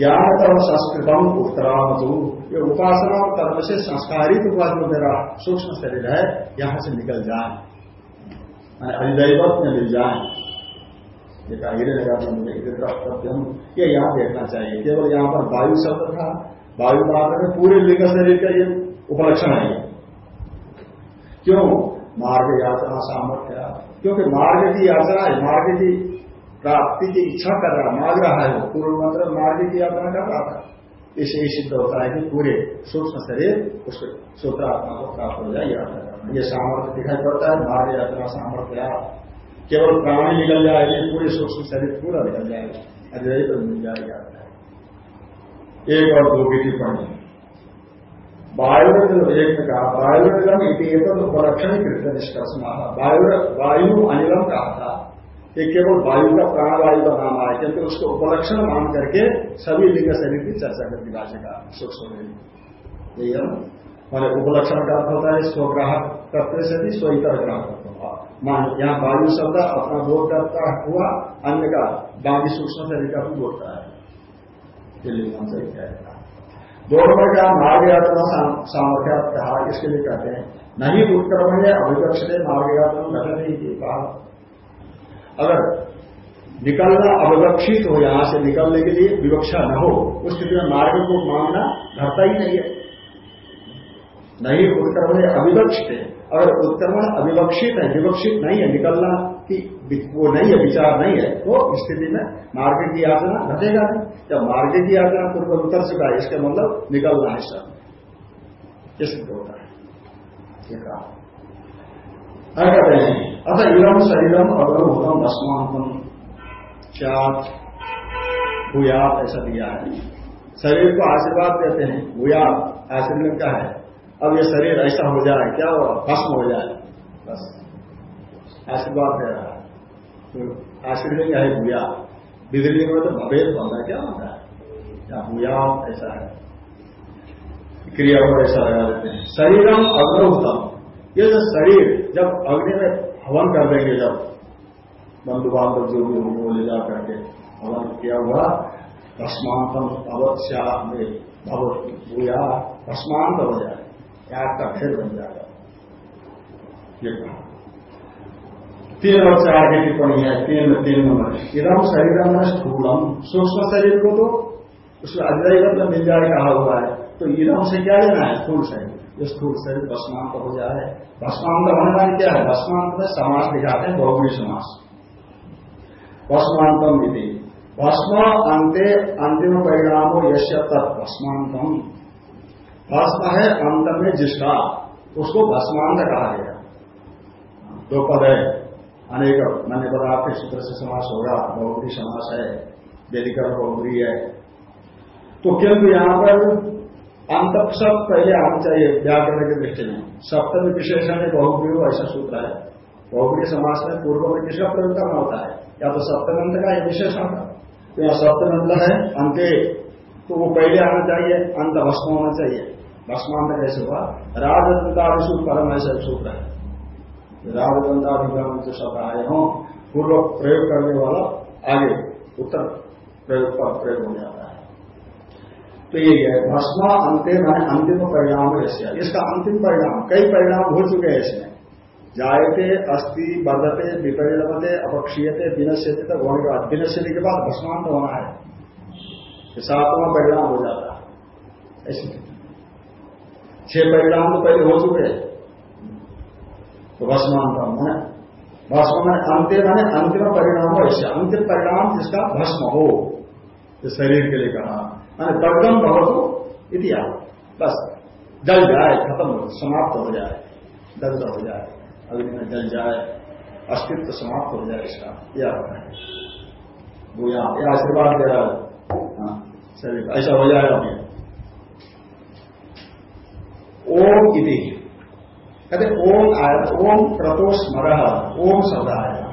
ज्ञान कर्म संस्कृतम उत्तरामतु। ये उपासना और कर्म से संस्कारित हुआ जो मेरा सूक्ष्म शरीर है, यहाँ से निकल जाए। अधिदैवत में मिल जाए। कहा हिरण गर्भ ये यहाँ देखना चाहिए। केवल यहाँ पर वायु शब्द था। वायु मार्ग में पूरे लिंग शरीर का ये उपलक्षण है। क्यों? मार्ग यात्रा सामर्थ्य। क्योंकि मार्ग की यात्रा मार्ग की प्राप्ति की इच्छा कर रहा मांग रहा है वो। पूर्व मंत्र मार्ग की यात्रा कर रहा था इसे ही? सिद्ध होता है कि पूरे सूक्ष्म शरीर उस सूत्रात्मा को प्राप्त हो जाए यात्रा करना ये सामर्थ्य दिखाई पड़ता है मार्ग यात्रा सामर्थ्य केवल प्राणी निकल जाएगी पूरे सूक्ष्म शरीर पूरा निकल जाएगा अजय तो मिल जाएगा एक और दो की टिप्पणी। वायु एक ने कहा वायुरनिलम इतना तो उपलक्षण कृत्य निष्कर्ष वायु वायु अनिलम कहा था ये केवल वायु का प्राणवायु का नाम आया, क्योंकि उसको उपलक्षण मान करके सभी लिंग शरीर की चर्चा करती भाषा का सूक्ष्म यही है। मैंने उपलक्षण का अर्थ होता है स्वग्राहक तत्व से भी स्वितर ग्राहक मान, यहाँ वायु शब्द अपना बोध करता हुआ अन्य का बाकी सूक्ष्म शरीर का भी बोलता है। ये से क्या है। दो नंबर का मार्ग सामर्थ्य कहा इसके लिए कहते हैं। नहीं उत्क्रम है अभिवक्षित मार्ग यात्रा घटने की कहा अगर निकलना अविवक्षित हो, यहाँ से निकलने के लिए विवक्षा न हो, उस स्थिति में मार्ग को मांगना घटता ही नहीं है। नहीं उत्क्रमण अविवक्षित है। अगर उत्क्रमण अविवक्षित है, विवक्षित नहीं है, निकलना की वो नहीं है, विचार नहीं है तो स्थिति में मार्ग की यात्रा घटेगा नहीं। जब मार्ग की यात्रा पूर्व उतर चुका है इसका मतलब निकलना है सब ये होता है। ये कहा। कहते हैं अतः इलम शरीरम अवरोधम भस्मांतम क्या भूयात, ऐसा दिया है। शरीर को आशीर्वाद देते हैं। भूयात, आशीर्वाद क्या है? अब ये शरीर ऐसा हो जाए, क्या हो भस्म हो जाए। बस। आशीर्वाद दे रहा है। तो आशीर्वाद क्या है? भूया बिजली में तो भवेद बनना क्या होता है? क्या भूया ऐसा है। क्रिया को ऐसा लगा देते हैं। शरीरम अग्रउतम ये जो शरीर, जब अग्नि में हवन कर देंगे जब, बंधु बांधव जो भी उनको ले जा करके हवन किया हुआ भस्मांतम अवश्या में भूया भस्मांत हो जाए आग का खेल बन जाएगा। ये कहा। तीन वर्ष की टिप्पणी है, तीन में तीन नंबर इधम शरीर में स्थूलम सूक्ष्म शरीर को तो उसमें में मिल जाए कहा हुआ है। तो इधम से क्या लेना है? स्थूल शरीर। ये स्थूल शरीर भस्मांत हो जाए। भस्मांत होने वाली क्या है? भस्मांत में समास दिखाते हैं, बहुगुणी समास। भस्मांतम विधि भस्म अंत्य अंतिम परिणाम हो यश तत् भस्मांतम। भस्म है अंत में जिसका, उसको भस्मांत कहा गया। दो पद है। अनेक मैंने बताया आपके सूत्र से समास होगा बहुबरी समास है। वेदिकरण बहुबरी है। तो किंतु यहाँ पर अंत सब पहले आना चाहिए व्याकरण की दृष्टि में सप्तम विशेषण बहुबरी हो ऐसा सूत्र है। बहुबरी समास में पूर्व में किसका प्रयोग करना होता है? या तो सप्तमंत का या विशेषण का। तो यहाँ सप्तमंत है अंत्य तो वो पहले आना चाहिए, अंत भस्म होना चाहिए। भस्मांत कैसे हुआ? राजदंताभिषुभ परम ऐसा सूत्र है। रावदंडाभिगम जो शब्द आए हों, पूर्व प्रयोग करने वाला आगे उत्तर प्रयोग पर प्रयोग हो जाता है तो यही है, भस्मा अंतिम है, अंतिम परिणाम ऐसे इसका अंतिम परिणाम, कई परिणाम हो चुके हैं इसमें। जायते अस्थि बदते विपरिणमते अपक्षीयते, विनश्यते तक होने के बाद, विनश्यति के बाद भस्मांत होना है। सातवां परिणाम हो जाता है। ऐसे। छह परिणाम तो पहले हो चुके हैं। तो भस्मांतम है। भस्म में अंतिम है, अंतिम परिणाम हो ऐसे। अंतिम परिणाम जिसका भस्म हो। शरीर के लिए कहा मैंने दग्धम भवतो इतिहास बस जल जाए खत्म हो समाप्त हो जाए दग्ध हो जाए। अग्नि में जल जाए अस्तित्व समाप्त हो जाए इसका यह होता है। वो यह आशीर्वाद दे रहा है। हाँ, शरीर ऐसा हो जाए अभी। ओम इति। कहते ओम आया ओम क्रतो स्मर ओम शब्द आया।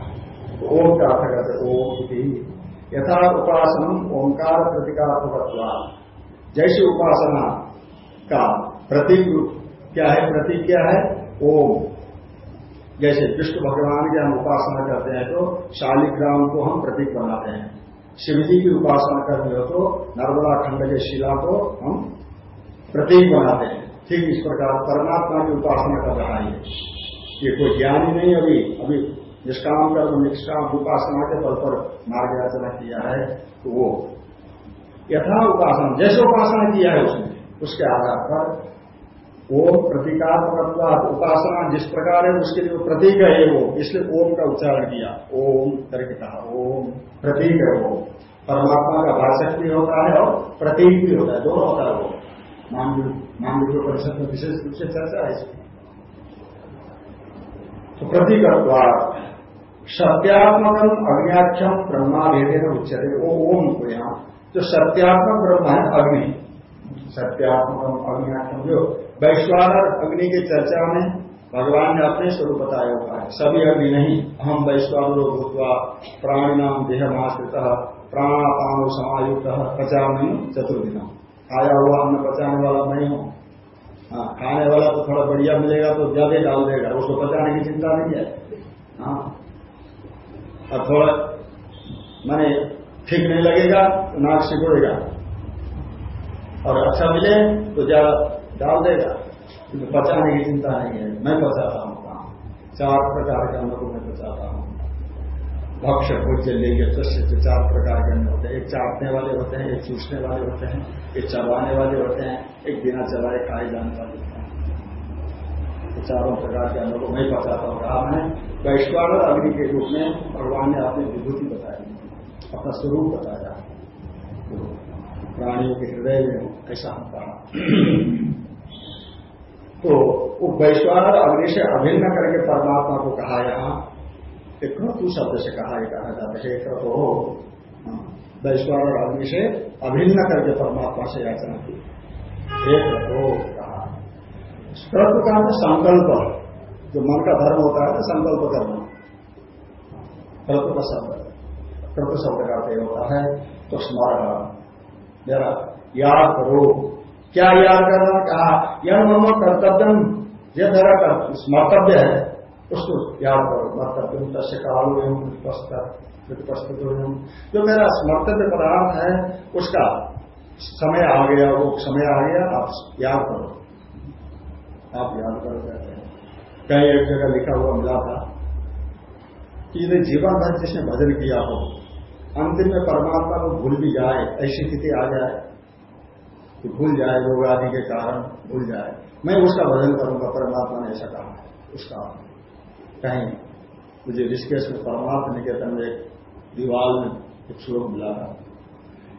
ओम का अर्थ कहते ओम यथा उपासन ओंकार प्रतिकार जैसे उपासना का प्रतीक क्या है प्रतीक क्या है? ओम। जैसे विष्णु भगवान की हम उपासना करते हैं तो शालिग्राम को हम प्रतीक बनाते हैं। शिव जी की उपासना करते हो तो नर्मदा खंड के शिला को हम प्रतीक बनाते हैं। ठीक इस प्रकार परमात्मा की उपासना कर रहा है। ये कोई ज्ञान ही नहीं अभी अभी निष्काम कर्म निष्काम उपासना के बल पर मार्ग याचना किया है तो वो यथा उपासना, जैसे उपासना किया है उसने, उसके आधार पर ओम प्रतीकात्मक उपासना जिस प्रकार है, उसके लिए प्रतीक है वो, इसलिए ओम का उच्चारण किया। ओम करके कहा, ओम प्रतीक है वो। परमात्मा का भाषक भी होता है और प्रतीक भी होता है, दोनों होता है वो। मानवीय परिषद में विशेष रूप से चर्चा है इसकी। तो प्रतीक सत्यात्मक अग्नियाख्यम ब्रह्मा भेदे में उच्चते वो ओम को यहाँ। जो सत्यात्मक ब्रह्म है, अग्नि। सत्यात्मक अग्नियाख्यम जो वैश्वानर अग्नि की चर्चा में भगवान ने अपने स्वरूप बताया हुआ है। सभी अग्नि नहीं हम वैश्वानरो भूतवा प्राणी नाम देह महाश्रित प्राणापान समायुक्त, पचामी चतुर्दिन खाया हुआ हमने पचाने वाला नहीं हूँ। हाँ खाने वाला तो थोड़ा बढ़िया मिलेगा तो ज़्यादा डाल देगा। उसको पचाने की चिंता नहीं है। हाँ। और थोड़ा माने ठीक नहीं लगेगा तो नाक सिकुड़ेगा। और अच्छा मिले तो ज़्यादा डाल देगा। क्योंकि पचाने की चिंता नहीं है। मैं पचाता हूँ काम। चार प्रकार के अन्न को मैं पचाता हूँ। भक्ष भोज्य लेंगे तो चार प्रकार के अंदर होते हैं, एक चाटने वाले होते हैं, एक चूसने वाले होते हैं, एक चबाने वाले होते हैं, एक बिना चलाए खाए जाने वाले होते हैं। तो चारों प्रकार के अन्न को मैं पचाता हूँ। कहा मैंने वैश्वान अग्नि के रूप में भगवान ने अपनी विभूति बताई अपना स्वरूप बताया। प्राणियों के हृदय में ऐसा हम कहा तो वो वैश्वानर अग्नि से अभिन्न करके परमात्मा को कहा यहाँ एक तू शब्द से कहा यह कहा जाता है एक हो हाँ, वैश्वानर अग्नि से अभिन्न करके परमात्मा से याचना की। एक हो क्रतु का संकल्प। जो मन का धर्म होता है संकल्प करना क्रतु का शब्द। क्रतु शब्द का अर्थ होता है तो स्मरण। मेरा याद करो। क्या याद करना? कहा यह मम कर्तव्य ये मेरा स्मर्तव्य है। उसको याद करो। कर्तव्य तस्य काल प्रतिपस्थित जो मेरा स्मर्तव्य पदार्थ है, उसका समय आ गया, वो समय आ गया, आप याद करो। आप याद कर कहते हैं। कहीं एक जगह लिखा हुआ मिला था? कि यदि जीवन भर जिसने भजन किया हो, अंतिम में परमात्मा को भूल भी जाए, ऐसी स्थिति आ जाए, कि भूल जाए रोग आदि के कारण भूल जाए। मैं उसका भजन करूँगा, परमात्मा ने ऐसा कहा है, उसका कहीं, मुझे ऋषिकेश में परमात्मा निकेतन में एक दीवाल में एक श्लोक मिला था।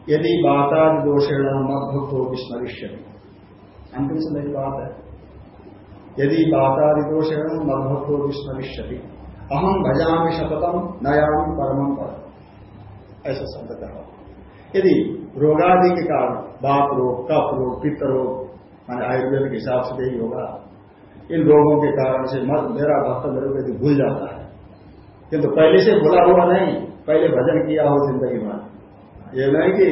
यदि बाता दोषेण मत भक्त हो विस्मरिष्य अंतिम से मेरी बात है। यदि बातादि दोषेण हो विस्मरिष्यति अहम भजामी शपथम नयामी परमम पर ऐसा शब्द कहा यदि रोगादि के कारण बाप रोग, कफ रोग, पित्त रोग, मान आयुर्वेद के हिसाब से यही होगा, इन रोगों के कारण से मत मेरा भक्त मेरे को यदि भूल जाता है, किंतु पहले से भूला हुआ नहीं, पहले भजन किया हो ज़िंदगी में ये नहीं कि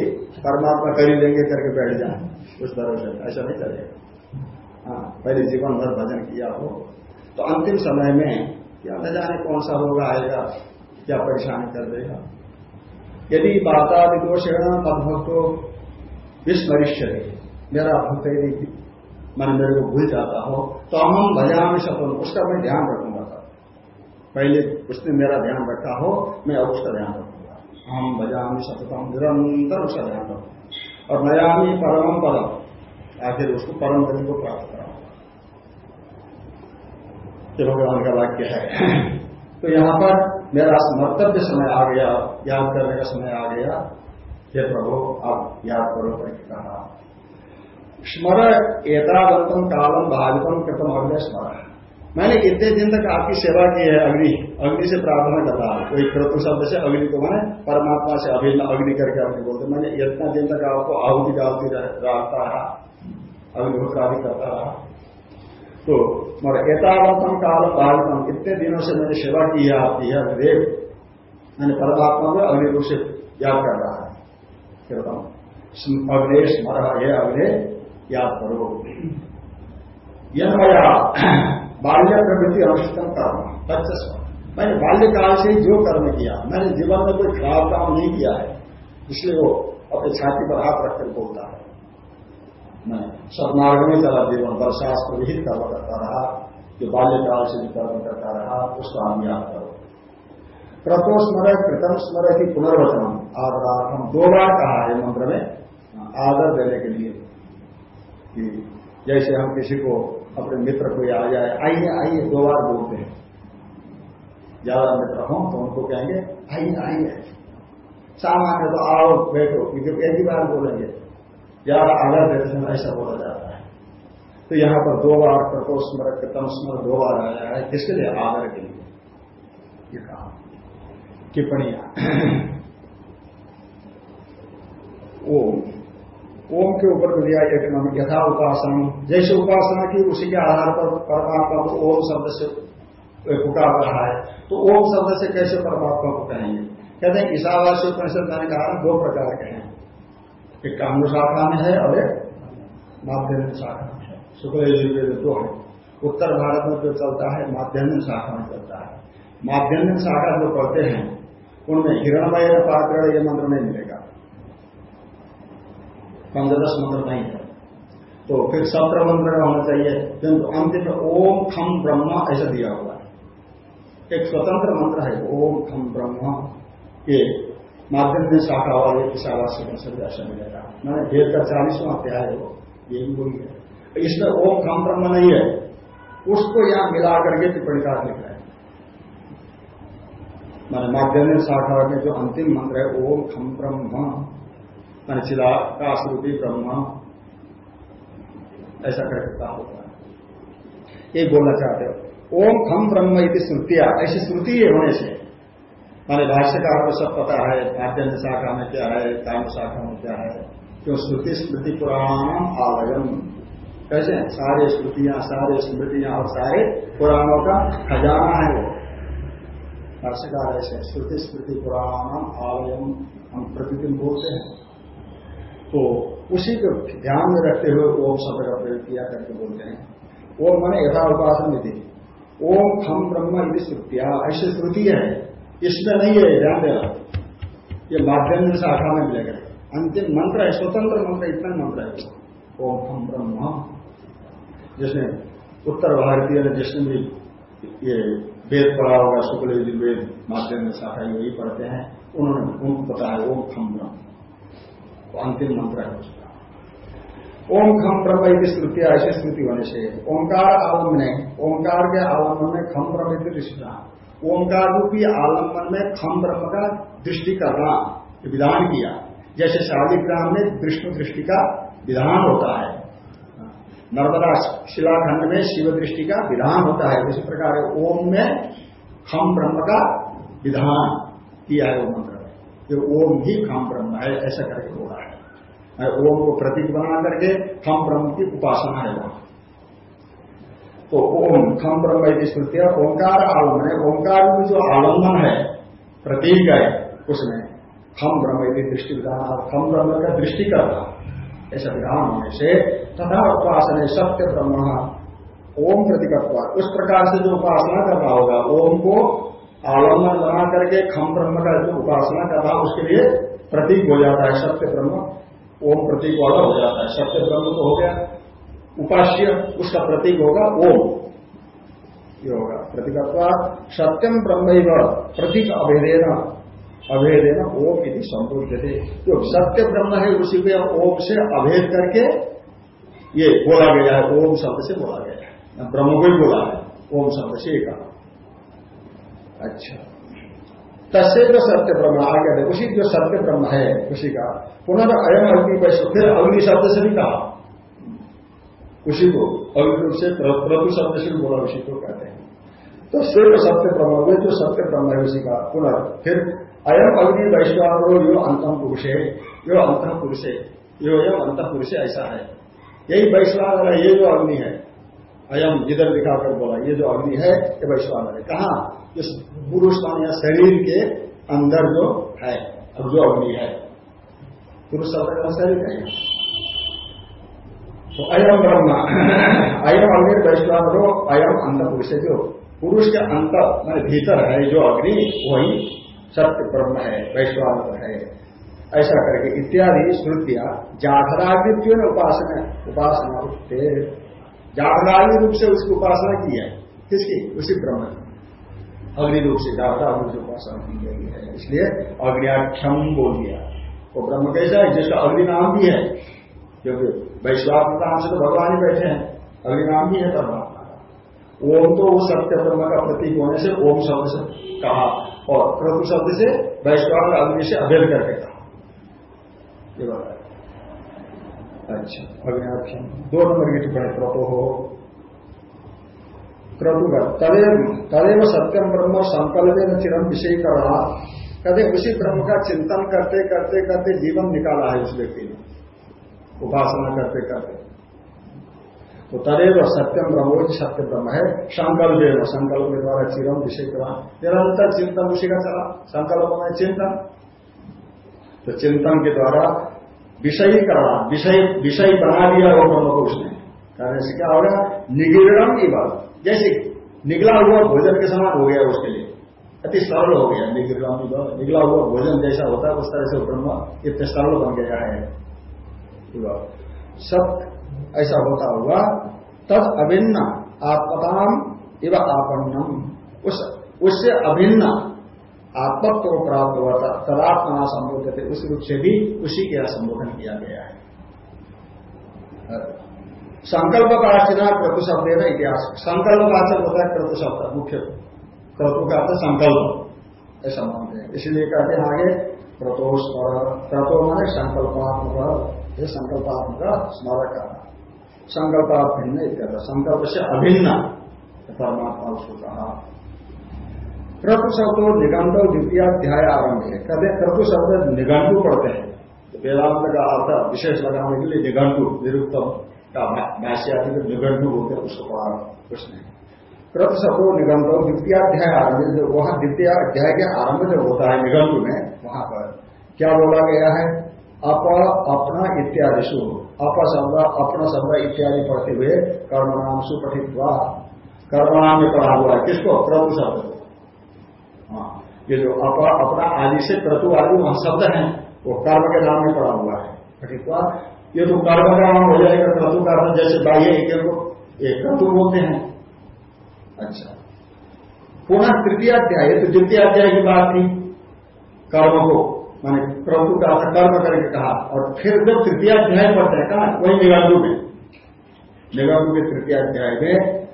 परमात्मा कर ही लेंगे करके बैठ जाए। उस से ऐसा नहीं चलेगा हाँ पहले जीवन भर भजन किया हो तो अंतिम समय में क्या न जाने कौन सा रोग आएगा, क्या परेशानी कर देगा। यदि बाता विदोषेण मदभक्तो विस्मरिष्य मेरा भक्त यदि मन मेरे को भूल जाता हो तो हम भजाम सफल उसका मैं ध्यान रखूँगा पहले उसने मेरा ध्यान रखा हो, मैं अब उसका ध्यान रखूँगा। हम भजामी सफलता निरंतर उसका ध्यान रखूँगा। और नयामी परम परम आखिर उसको परम गति को प्राप्त कराऊँगा भगवान का वाक्य है। तो यहाँ पर मेरा स्मर्तव्य समय आ गया, याद करने का समय आ गया। हे प्रभु आप याद करो करके कहा स्मर एतावंतम कालम भावितम कृतम अग्नि स्मरण मैंने इतने दिन तक आपकी सेवा की है, अग्नि अग्नि से प्रार्थना कर रहा कोई कृत शब्द से अग्नि को मैंने, परमात्मा से अभिन्न अग्नि करके आपने बोलते मैंने इतना दिन तक आपको आहुति डालती रहा अग्निहोत्र आदि करता रहा। तो मगर एतावतम कालम भावितम इतने दिनों से मैंने सेवा की है आपकी है देव मैंने परमात्मा को अग्नि रूप से याद कर रहा है कृतम अग्नि स्मरण है अग्नि याद करो यह मया बाल्य प्रवृत्ति अनुष्ठम कर्म बच्चे मैंने बाल्यकाल से जो कर्म किया मैंने जीवन में कोई खराब काम नहीं किया है इसलिए वो अपने छाती पर हाथ रखकर बोलता है मैं सदमार्ग में चला जीवन पर शास्त्र विहित कर्म करता रहा जो बाल्यकाल से भी कर्म करता रहा उसको हम याद करो क्रतो स्मर कृतम स्मर की पुनर्वचन आदरार्थम दो बार कहा है मंत्र में आदर देने के लिए कि जैसे हम किसी को अपने मित्र को आ जाए आइए आइए दो बार बोलते हैं ज़्यादा मित्र हों तो उनको कहेंगे आइए आइए सामान्य तो आओ बैठो क्योंकि एक ही बार बोलेंगे आदर देते समय ऐसा बोला जाता है। तो यहाँ पर दो बार प्रको स्मर कृतम स्मर दो बार आया है। किसके लिए? आदर के लिए। ये कहा। टिप्पणियाँ ओम। ओम के ऊपर भी दिया एक नाम यथा उपासना। जैसे उपासना की उसी के आधार पर परमात्मा को ओम शब्द से पुकार रहा है। तो ओम शब्द से कैसे परमात्मा को कहेंगे? कहते हैं ईशावासी उपनिषद मैंने कहा दो प्रकार के हैं। एक कांग शाखा में है और एक माध्यम शाखा में है। शुक्ल यजुर्वेद दो है, उत्तर भारत में जो चलता है, माध्यम शाखा में चलता है। माध्यम शाखा जो पढ़ते हैं, उनमें हिरणमय पात्र ये मंत्र नहीं मिलेगा। पंचदश मंत्र नहीं है। तो फिर सत्र मंत्र होना चाहिए। किंतु अंतिम ओम खम ब्रह्म ऐसा दिया हुआ है। एक स्वतंत्र मंत्र है, ओम खम ब्रह्म। ये माध्यम शाखा वाले शाखा से मैं ऐसा मिलेगा मैंने भेद का चालीसवां अध्याय हो यही वही है इसमें ओम खम ब्रह्म नहीं है। उसको यहाँ मिला करके टिप्पणीकार लिख रहे हैं। मैंने माध्यमिक शाखा में जो अंतिम मंत्र है, ओम खम ब्रह्म, मैंने चिदाकाश रूपी ब्रह्म, ऐसा करता होता है। ये बोलना चाहते हो। ओम खम ब्रह्म इति श्रुतिया ऐसी श्रुति होने से माने भाष्यकार को सब पता है माध्यम शाखा में क्या है, काम शाखा में क्या है क्यों श्रुति स्मृति पुराण आलयम। कैसे? सारे स्मृतियाँ सारे स्मृतियाँ और सारे पुराणों का खजाना है वो। भाष्यकार ऐसे श्रुति स्मृति पुराण आलयम। हम प्रतिदिन बोलते हैं। तो उसी को ध्यान में रखते हुए ओम शब्द का प्रयोग किया करके बोलते हैं। ओम मैंने यथा उपासन थी ओम खम ब्रह्म यदि श्रुतिया, ऐसी श्रुति है। इसमें नहीं है, ध्यान देना। ये माध्यम शाखा में मिलेगा। अंतिम मंत्र है, स्वतंत्र मंत्र, इतना मंत्र है। ओम खम ब्रह्म। जिसने उत्तर भारतीय ने जिसने भी ये वेद पढ़ा होगा, शुक्ल वेद माध्यम शाखा यही पढ़ते हैं। उन्होंने उनको बताया, ओम खम ब्रह्म। अंतिम मंत्र है उसका। ओम खम ब्रह्म यदि श्रुति ऐसी स्मृति होने से ओंकार आलंबन ओंकार के आलंबन में खम ब्रह्म दृष्टि ओंकार रूपी आलंबन में खम ब्रह्म का दृष्टि करना विधान किया। जैसे शालिग्राम में विष्णु दृष्टि का विधान होता है। नर्मदा शिलाखंड में शिव दृष्टि का विधान होता है। इसी प्रकार ओम में खम ब्रह्म का विधान किया है वो मंत्र ये ओम ही खम ब्रह्म है, ऐसा करके बोला है। ओम को प्रतीक बना करके खम ब्रह्म की उपासना है वहाँ। तो ओम खम ब्रह्म की स्मृति ओंकार आलंबन है, ओंकार में जो आलंबन है, प्रतीक है, उसमें खम ब्रह्म की दृष्टि विधान खम ब्रह्म का दृष्टि करना ऐसा विधान होने से तथा उपासना सत्य ब्रह्म, ओम प्रतीक उस प्रकार से जो उपासना करना होगा, ओम को आलंबन बना करके खम ब्रह्म का जो उपासना करना, उसके लिए प्रतीक हो जाता है सत्य ब्रह्म, ओम प्रतीक वाला हो जाता है, सत्य ब्रह्म तो हो गया। उपास्य, उसका प्रतीक होगा ओम। ये होगा प्रतीकत्वा सत्यम ब्रह्म प्रतीक अभेदेन। अभेदेन ओम यदि संपूर्ण थे जो सत्य ब्रह्म है, उसी को ओम से अभेद करके ये बोला गया है, ओम शब्द से बोला गया है। ब्रह्म को ही बोला है, ओम शब्द से कहा अच्छा। तस्य जो सत्य ब्रह्म, आगे है, उसी जो सत्य ब्रह्म है, उसी का। पुनः अयम अग्नि वैश्व फिर अग्नि शब्द से भी कहा। उसी को अग्नि से प्रभु शब्द से बोला, उसी को कहते हैं। तो सिर्फ़ सत्य ब्रह्म हुए जो सत्य ब्रह्म है, उसी का पुनः, फिर अयम अग्नि वैश्वानो यो अंतम पुरुष है यो अंत पुरुष है यो एवं अंत पुरुष, ऐसा है। यही वैश्वान ये जो अग्नि है। अयम, जिधर दिखाकर बोला, ये जो अग्नि है, ये वैश्वान है। कहा? इस पुरुष या शरीर के अंदर जो है, अब जो अग्नि है। पुरुष शब्द का शरीर है। तो अयम ब्रह्म अयम अग्नि वैश्वान हो अयम अंत पुरुष जो पुरुष के अंत मान भीतर है जो अग्नि वही सत्य ब्रह्म है वैश्वान है ऐसा करके इत्यादि श्रुतियाँ ने उपासना उपासना जागराग्नि रूप से उसकी उपासना की है किसकी उसी ब्रह्म की अग्नि रूप से जाता अग्नि से उपासना की गई है इसलिए अग्नियाख्यम बोल दिया वो ब्रह्म कैसा है जिसका अग्नि नाम भी है क्योंकि वैश्वात्म से तो भगवान ही बैठे हैं। अग्नि नाम भी है परमात्मा का। ओम तो उस सत्य ब्रह्म का प्रतीक होने से ओम शब्द से कहा। और क्रतु शब्द से वैश्वान अग्नि से अभेद करके कहा। अच्छा अग्नियाख्यम दो नंबर की टिप्पणी क्रतो हो। क्रतुगर तदेव तदेव सत्यम ब्रह्म संकल्प चिरम विषय कर रहा कदे उसी ब्रह्म का चिंतन करते करते करते जीवन निकाला है उस व्यक्ति ने। उपासना करते करते। तो तदेव सत्यम ब्रह्म सत्य ब्रह्म है। संकल्प संकल्प के द्वारा चिरम विषय करा निरंतर चिंतन उसी का चला। संकल्प में चिंतन। तो चिंतन के द्वारा विषय करा विषय विषय बना दिया वो ब्रह्म को उसने। कहने से क्या होगा निगिरणम की बात। जैसे निकला हुआ भोजन के समान हो गया उसके लिए। अति सरल हो गया निकला हुआ भोजन जैसा होता है, उस तरह से ब्रह्म इतने सरल बन गया है। सब ऐसा होता हुआ, तद अभिन्न आत्मताम एवं आपन्नम। उस, उससे अभिन्न आत्मत्व को प्राप्त हुआ था। तदात्मा संबोधित उस रूप से भी उसी के संबोधन किया गया है। संकल्प वाचना क्रतु शब्द है इतिहास संकल्प वाचक होता है क्रतु शब्द मुख्य। क्रतु का अर्थ संकल्प। ऐसा मानते हैं। इसलिए कहते हैं आगे क्रतोष क्रतो माने संकल्पात्मक। ये संकल्पात्मक स्मारक का संकल्पाभिन्न इत्यादि संकल्प से अभिन्न परमात्मा उसको कहा क्रतु शब्द निगंध द्वितीय अध्याय आरंभ है कहते क्रतु शब्द निगंटू पढ़ते हैं वेदांत का अर्थ विशेष लगाने के लिए निगंटू निरुक्तम का भाष्य आदि को निगंडु होते हैं उसको पढ़ा उसने कृत शब्दों निगंध द्वितीय अध्याय आरंभ वहाँ द्वितीय अध्याय के आरंभ जो होता है निगंधु में वहाँ पर क्या बोला गया है अप, अपना इत्यादि सु अप शब्द, अपना शब्द इत्यादि पढ़ते हुए कर्मनाम सुपठित हुआ कर्मनाम में पढ़ा हुआ है। किसको? क्रतु शब्द को। हाँ ये जो अप, अपना आदि से क्रतु आदि वहाँ शब्द है, वो कर्म के नाम में पढ़ा हुआ है। पठित हुआ ये तो कर्म का नाम हो जाएगा क्रतु का जैसे बाह्य एक एक क्रतु बोलते हैं। अच्छा। पुनः तृतीय अध्याय तो द्वितीय अध्याय की बात थी, कर्म को। माने प्रभु का कर्म करके कहा। और फिर जब तृतीय अध्याय पढ़ते हैं, कहा, वही निगंधु में। निगंधु के तृतीय अध्याय में,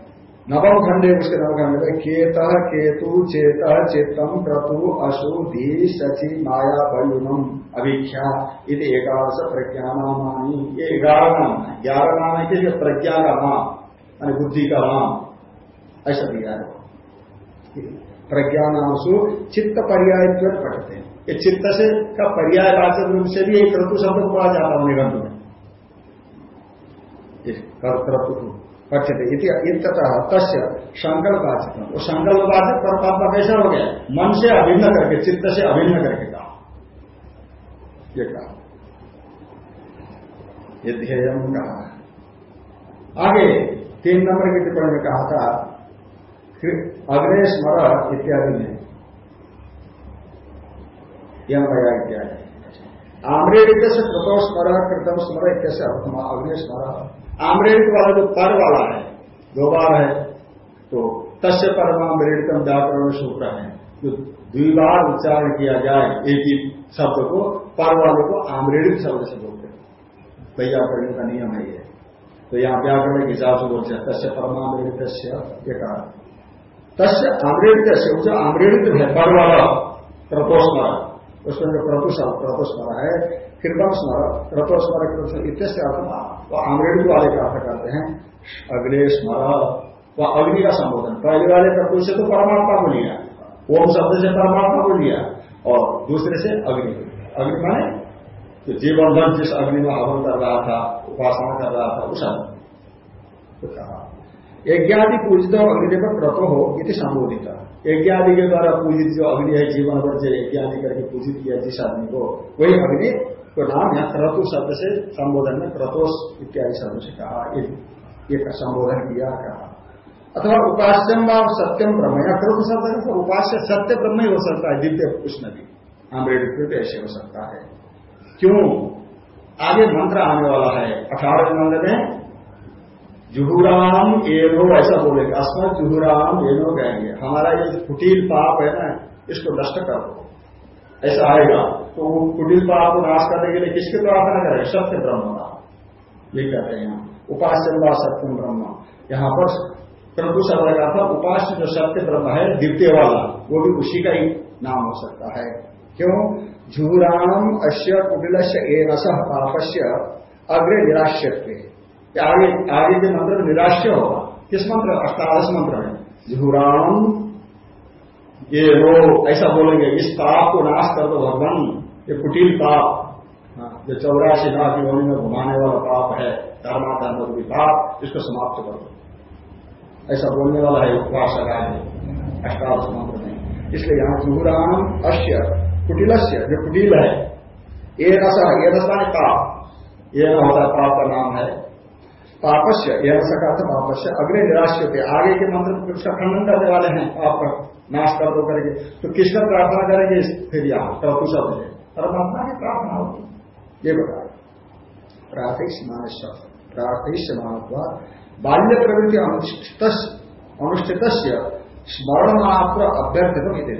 नवम खंडे उसके नवम खंड में केत केतु चेत चित्तम क्रतु अशु धी सची माया वयुनम अभिख्या इति एकादश प्रज्ञानामानी। ये ग्यारह नाम है। ग्यारह नाम है कि प्रज्ञा का नाम यानी बुद्धि का नाम ऐसा दिया है। प्रज्ञा नाम सु चित्त पर्याय पढ़ते हैं। ये चित्त से का पर्याय वाचक रूप से भी एक क्रतु शब्द पढ़ा जाता है निगंध में। कर्तृत्व इत्यतः तस्य संकल्पवाचक वो संकल्पवाचक परमात्मा कैसा हो गया? मन से अभिन्न करके, चित्त से अभिन्न करके कहा। ये कहा। ये ध्येयम कहा। आगे तीन नंबर की टिप्पणी में कहा था अग्रे स्मर इत्यादि में यम गया इत्यादि आम्रेडित से कृतो स्मर कृतम स्मर कैसे अग्नि स्मर आम्रेडित वाला जो पर वाला है, दो बार है तो तस्य परमामृतम व्याकरण सूत्र है। जो द्विबार उच्चारण किया जाए, एक ही शब्द को, पर वाले को आम्रेडित शब्द से बोलते हैं। व्याकरण का नियम है ये। तो यहाँ व्याकरण के हिसाब से बोलते हैं, तस्य परमामृत ये कहा। तस्य आम्रेडित से जो आम्रेडित है, पर वाला प्रतोस्मर उसमें जो प्रतुस्मर प्रतुस्मर है कृपम स्मर प्रतोस्मर इत्यस्य अर्थ वो आमरेडी वाले का अर्थ करते हैं। अग्नि स्मर व अग्नि का संबोधन। पहले वाले प्रभु से तो परमात्मा को लिया। ओम शब्द से परमात्मा को लिया। और दूसरे से अग्नि अग्नि माने तो जीवन धन जिस अग्नि में हवन कर रहा था, उपासना कर रहा था उस अग्नि तो कहा, यज्ञादि पूजित अग्नि पर व्रतो हो इति संबोधित। यज्ञादि के द्वारा पूजित जो अग्नि है जीवन भर से यज्ञादि करके पूजित किया जिस आदमी को, वही अग्नि तो नाम है क्रतु शब्द से संबोधन में क्रतोष इत्यादि शब्द से कहा ये संबोधन किया, कहा। अथवा उपास्यम व सत्यम ब्रह्म, या क्रतु शब्द तो उपास्य सत्य ब्रह्म ही हो सकता है, दिव्य कुछ नहीं आम्रेड ऐसे हो सकता है। क्यों? आगे मंत्र आने वाला है, अठारह मंत्र में जुहुराम एनो ऐसा बोलेगा अस्मत जुहुराम एनो कहेंगे। हमारा ये कुटिल पाप है ना, इसको नष्ट कर दो। ऐसा आएगा। तो वो कुटील पाप को नाश करने के लिए किसकी प्रार्थना करेंगे सत्य ब्रह्म का। ये कहते हैं उपास्य व सत्यम ब्रह्म। यहाँ पर प्रभु शब्द था उपास्य जो सत्य ब्रह्म है, द्वितीय वाला, वो भी उसी का ही नाम हो सकता है। क्यों? झूराम अश्य कुटिलस्य एनस पापस्य अग्रे निराश्य आगे आगे के मंत्र में निराश्य होगा। किस मंत्र? अष्टादश मंत्र है। झूराम ये रो ऐसा बोलेंगे इस पाप को नाश कर दो भगवान ये कुटिल पाप। हाँ, जो चौरासी लाख योनि में घुमाने वाला पाप है धर्माधर्म रूपी पाप इसको समाप्त कर दो। ऐसा बोलने वाला है उपासक आगे अष्टादश मंत्र में। इसलिए यहाँ जुहुराम अश्य कुटिलस्य जो कुटिल है ये रस ये रस पाप। ये होता है पाप का नाम है पापस्य, यह सका था पापस्य, अग्रे निराश होते आगे के मंत्र उसका खंडन करने वाले हैं, पाप का नाश कर दो करेंगे। तो किसका प्रार्थना करेंगे, फिर यहाँ क्रतु शब्द है परमात्मा की प्रार्थना होगी ये बता प्रार्थिक मानस प्रार्थिक मानत्वा बाल्य प्रवृत्ति अनुष्ठित अनुष्ठित स्मरण मात्र अभ्यर्थित नहीं दे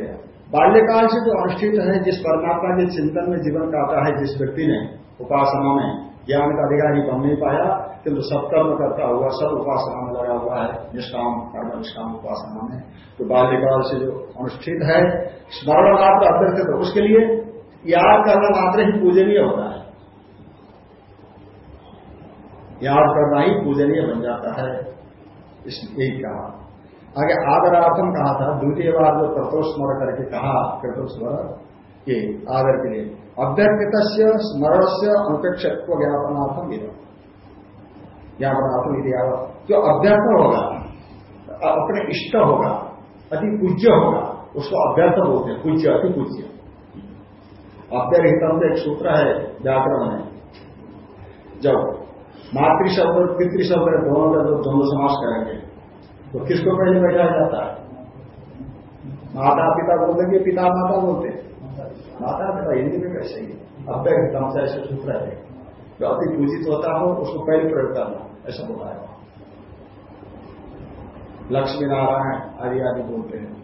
बाल्यकाल से जो अनुष्ठित है, जिस परमात्मा के चिंतन में जीवन काटा है, जिस व्यक्ति ने उपासना में ज्ञान का अधिकारी बन नहीं पाया किंतु सत्कर्म करता हुआ, सब उपासना में लगा हुआ है, निष्काम कर्म, निष्काम उपासना में तो बाल्यकाल से जो अनुष्ठित है, स्मरण मात्र अभ्यर्थित तो उसके लिए याद करना मात्र ही पूजनीय होता है। याद करना ही पूजनीय बन जाता है यही कहा आगे आदरार्थम कहा था, द्वितीय बार जो प्रतोस्मर करके कहा कृतोस्मर ये आदर के लिए अभ्यर्थित स्मरण से अनुपेक्षत्व ज्ञापनार्थम ज्ञापनार्थम यदि जो अभ्यर्थ होगा, अपने इष्ट होगा, अति पूज्य होगा, उसको अभ्यर्थ बोलते हैं, पूज्य, अति पूज्य। अभ्यर्हितम एक सूत्र है, व्याकरण में जब मातृ शब्द और पितृ शब्द दोनों का जब द्वंद्व समास करेंगे तो किसको पहले बैठाया जाता है? माता पिता बोलते पिता माता बोलते हैं? माता पिता हिंदी में कैसे ही अव्यक्तम से ऐसे सूत्र है। जो अति पूजित होता हो, उसको पहले प्रयोग करना ऐसा बोला है। लक्ष्मी नारायण आदि आदि बोलते हैं।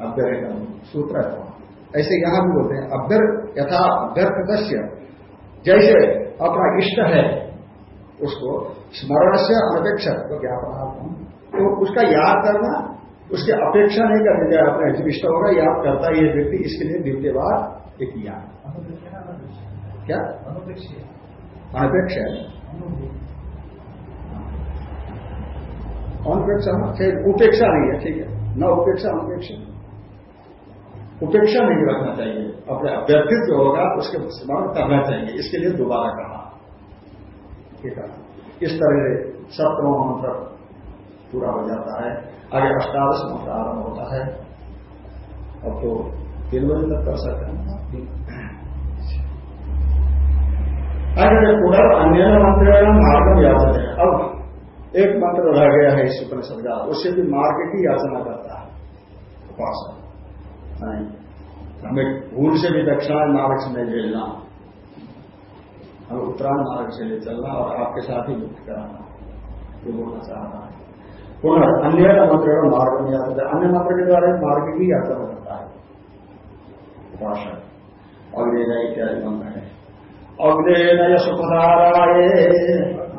अभ्यर्थम सूत्र है। ऐसे यहाँ भी बोलते हैं अभ्यर यथा अभ्यर्थस्य जैसे अपना इष्ट है उसको स्मरण से अनपेक्षा तो क्या ज्ञापन तो उसका याद करना उसकी अपेक्षा नहीं करनी चाहिए अपने इष्ट होगा याद करता है ये व्यक्ति इसके लिए द्वितीय बार एक किया क्या? अनपेक्षा अनपेक्षा उपेक्षा नहीं है, ठीक है? न उपेक्षा अनपेक्षा उपेक्षा नहीं रखना चाहिए। अपने अभ्यर्थित जो होगा, उसके स्मरण करना चाहिए। इसके लिए दोबारा कहा। ठीक है? इस तरह से सप्तम मंत्र पूरा हो जाता है। आगे अष्टादश मंत्र आरंभ होता है। अब तो तीन बजे तक कर सकते हैं। आगे पुनर् अन्य मंत्र मार्ग याचना है। अब एक मंत्र रह गया है इस उपनिषद का उससे भी मार्ग की याचना करता है, उपासना। हमें भूल से भी दक्षिणा मार्ग से नहीं भेजना हमें उत्तरायण मार्ग से ले चलना और आपके साथ ही मुक्त कराना, ये बोलना चाहता है। पुनः अन्य मंत्र का मार्ग में आता है अन्य मंत्र के द्वारा मार्ग की यात्रा करता है। उपासक अग्नि इत्यादि मंत्र है। अग्नेय सुखधाराय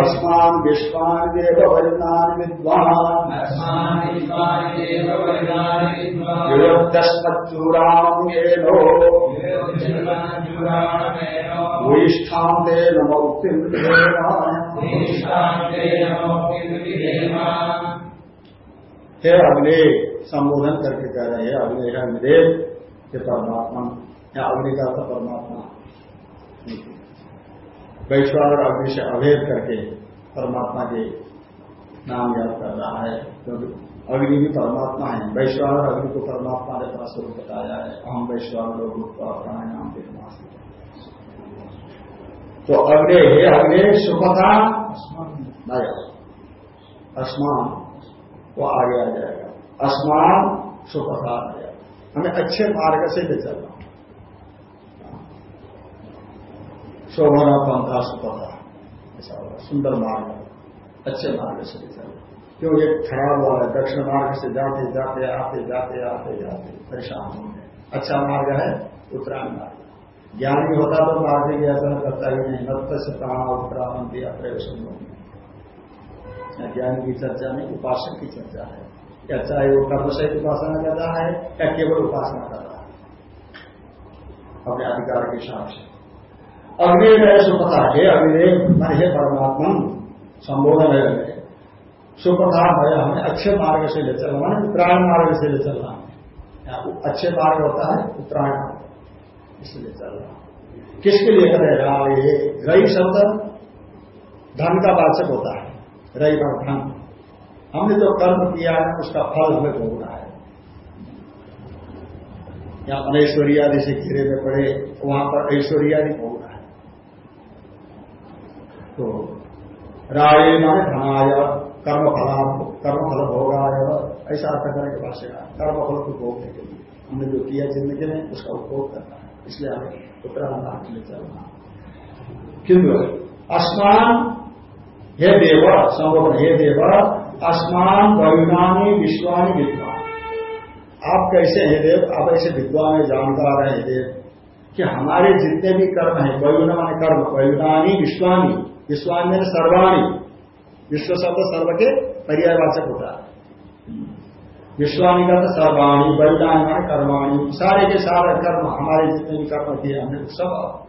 अस्मान विश्वान देव वरितान विद्वान। युक्तस्मच्चूराम येनो भूयिष्ठाम ते नम उक्ति हे अग्नि संबोधन करके कह रहे हैं अग्नि है अग्निदेव ये परमात्मा या अग्नि का परमात्मा। वैश्वान और अग्नि से अभेद करके परमात्मा के नाम याद कर रहा है, क्योंकि अग्नि भी परमात्मा है। वैश्वान अग्नि को परमात्मा ने अपना स्वरूप बताया है। अहम वैश्वान रूप प्राणायाम तो अग्नि, हे अग्नि, सुपथा, अस्मान। वो आगे आ जाएगा। अस्मान, सुपथा आ जाएगा। हमें अच्छे मार्ग से ले चलना। शोभना पंथा सुपथा ऐसा होगा। सुंदर मार्ग। अच्छे मार्ग से चलना क्यों? ये खराब है। दक्षिण मार्ग से जाते जाते, आते जाते आते, जाते। परेशान होंगे अच्छा मार्ग है, उत्तरायण मार्ग। ज्ञानी होता तो मार्ग की यात्रा करता ही नहीं। नत्त से प्राण उत्तरायण दिया प्रवेश ज्ञान की चर्चा में उपासक की चर्चा है। या चाहे वो कर्म सहित उपासना कर रहा है, या केवल उपासना कर रहा है। अपने अधिकार के हिसाब से अग्नि में सुपथा है अग्नि मन है परमात्मा संबोधन है। सुप्रधान है हमें अच्छे मार्ग से ले चलना है उत्तरायण मार्ग से ले चलना। अच्छे मार्ग होता है, उत्तरायण इसलिए चलना। किसके लिए करेगा ये रई शब्द धन का वाचक होता है रई और धन। हमने जो कर्म किया है, उसका फल हमें भोगना है। या अनैश्वर्यादि से घिरे में पड़े, वहाँ पर ऐश्वर्यादि भोगना है तो राय माने धनाय कर्म फला कर्म फल भोगा ऐसा अर्थ करने के पास कर्म फल को भोगने के लिए हमने जो किया ज़िंदगी में, उसका उपभोग करना है। इसलिए हमें उत्तरायण के लिए चलना किंतु, अस्मान हे देव, संबोधन, हे देव, अस्मान वयुनानी विश्वानी विद्वान। आप कैसे हे देव? आप ऐसे विद्वान जानकार हैं देव, कि हमारे जितने भी कर्म हैं वयुना कर्म वयुनानी विश्वानी विश्वानी में सर्वाणी विश्व शब्द सर्व के पर्यायवाचक होता है। विश्वानी का सर्वाणी बलिदान कर्माणी, सारे के सारे कर्म, हमारे जितने भी कर्म किए हमने सब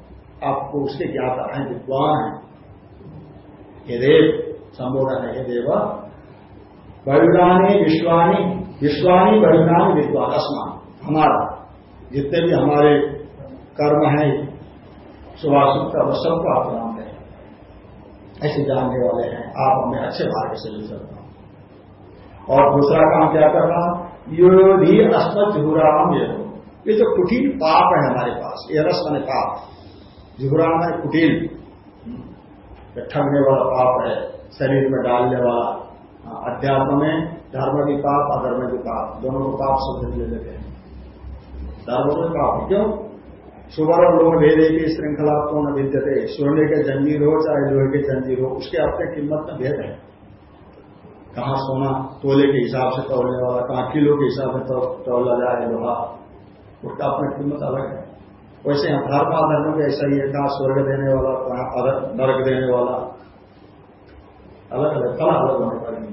आपको उसके ज्ञाता है, विद्वान है। ये देव, संबोधन है देव। बलिदानी विश्वाणी विश्वाणी बलिदान, विद्वान अस्मान हमारा। जितने भी हमारे कर्म है सुभाषुभ का सबको आप नाम है ऐसे जानने वाले हैं। आप हमें अच्छे मार्ग से ले सकते हैं और दूसरा काम क्या करना? यो भी अस्मत जुहुराम ये ये जो कुटिल पाप है हमारे पास, ये रस मैंने पाप। जुहुराम है कुटिल। ठगने वाला पाप है, शरीर में डालने वाला। अध्यात्म में धर्म की पाप, अधर्म की पाप। दोनों को पाप शब्द ले लेते हैं। धर्म में पाप क्यों? सुवर्ण लोह भेदे की श्रृंखला तो न विद्यते। सोने के जंजीर हो चाहे लोहे के जंजीर हो उसके अपने कीमत में भेद है। कहा सोना? तोले के हिसाब से तोलने वाला, कहा किलो के हिसाब से तोला जाए लोहा? उसका अपना कीमत अलग है। वैसे धर्म अधर्म भी ऐसा ही है, कहा स्वर्ग देने वाला, कहा नर्क देने वाला। अलग अलग कला अलग होने पर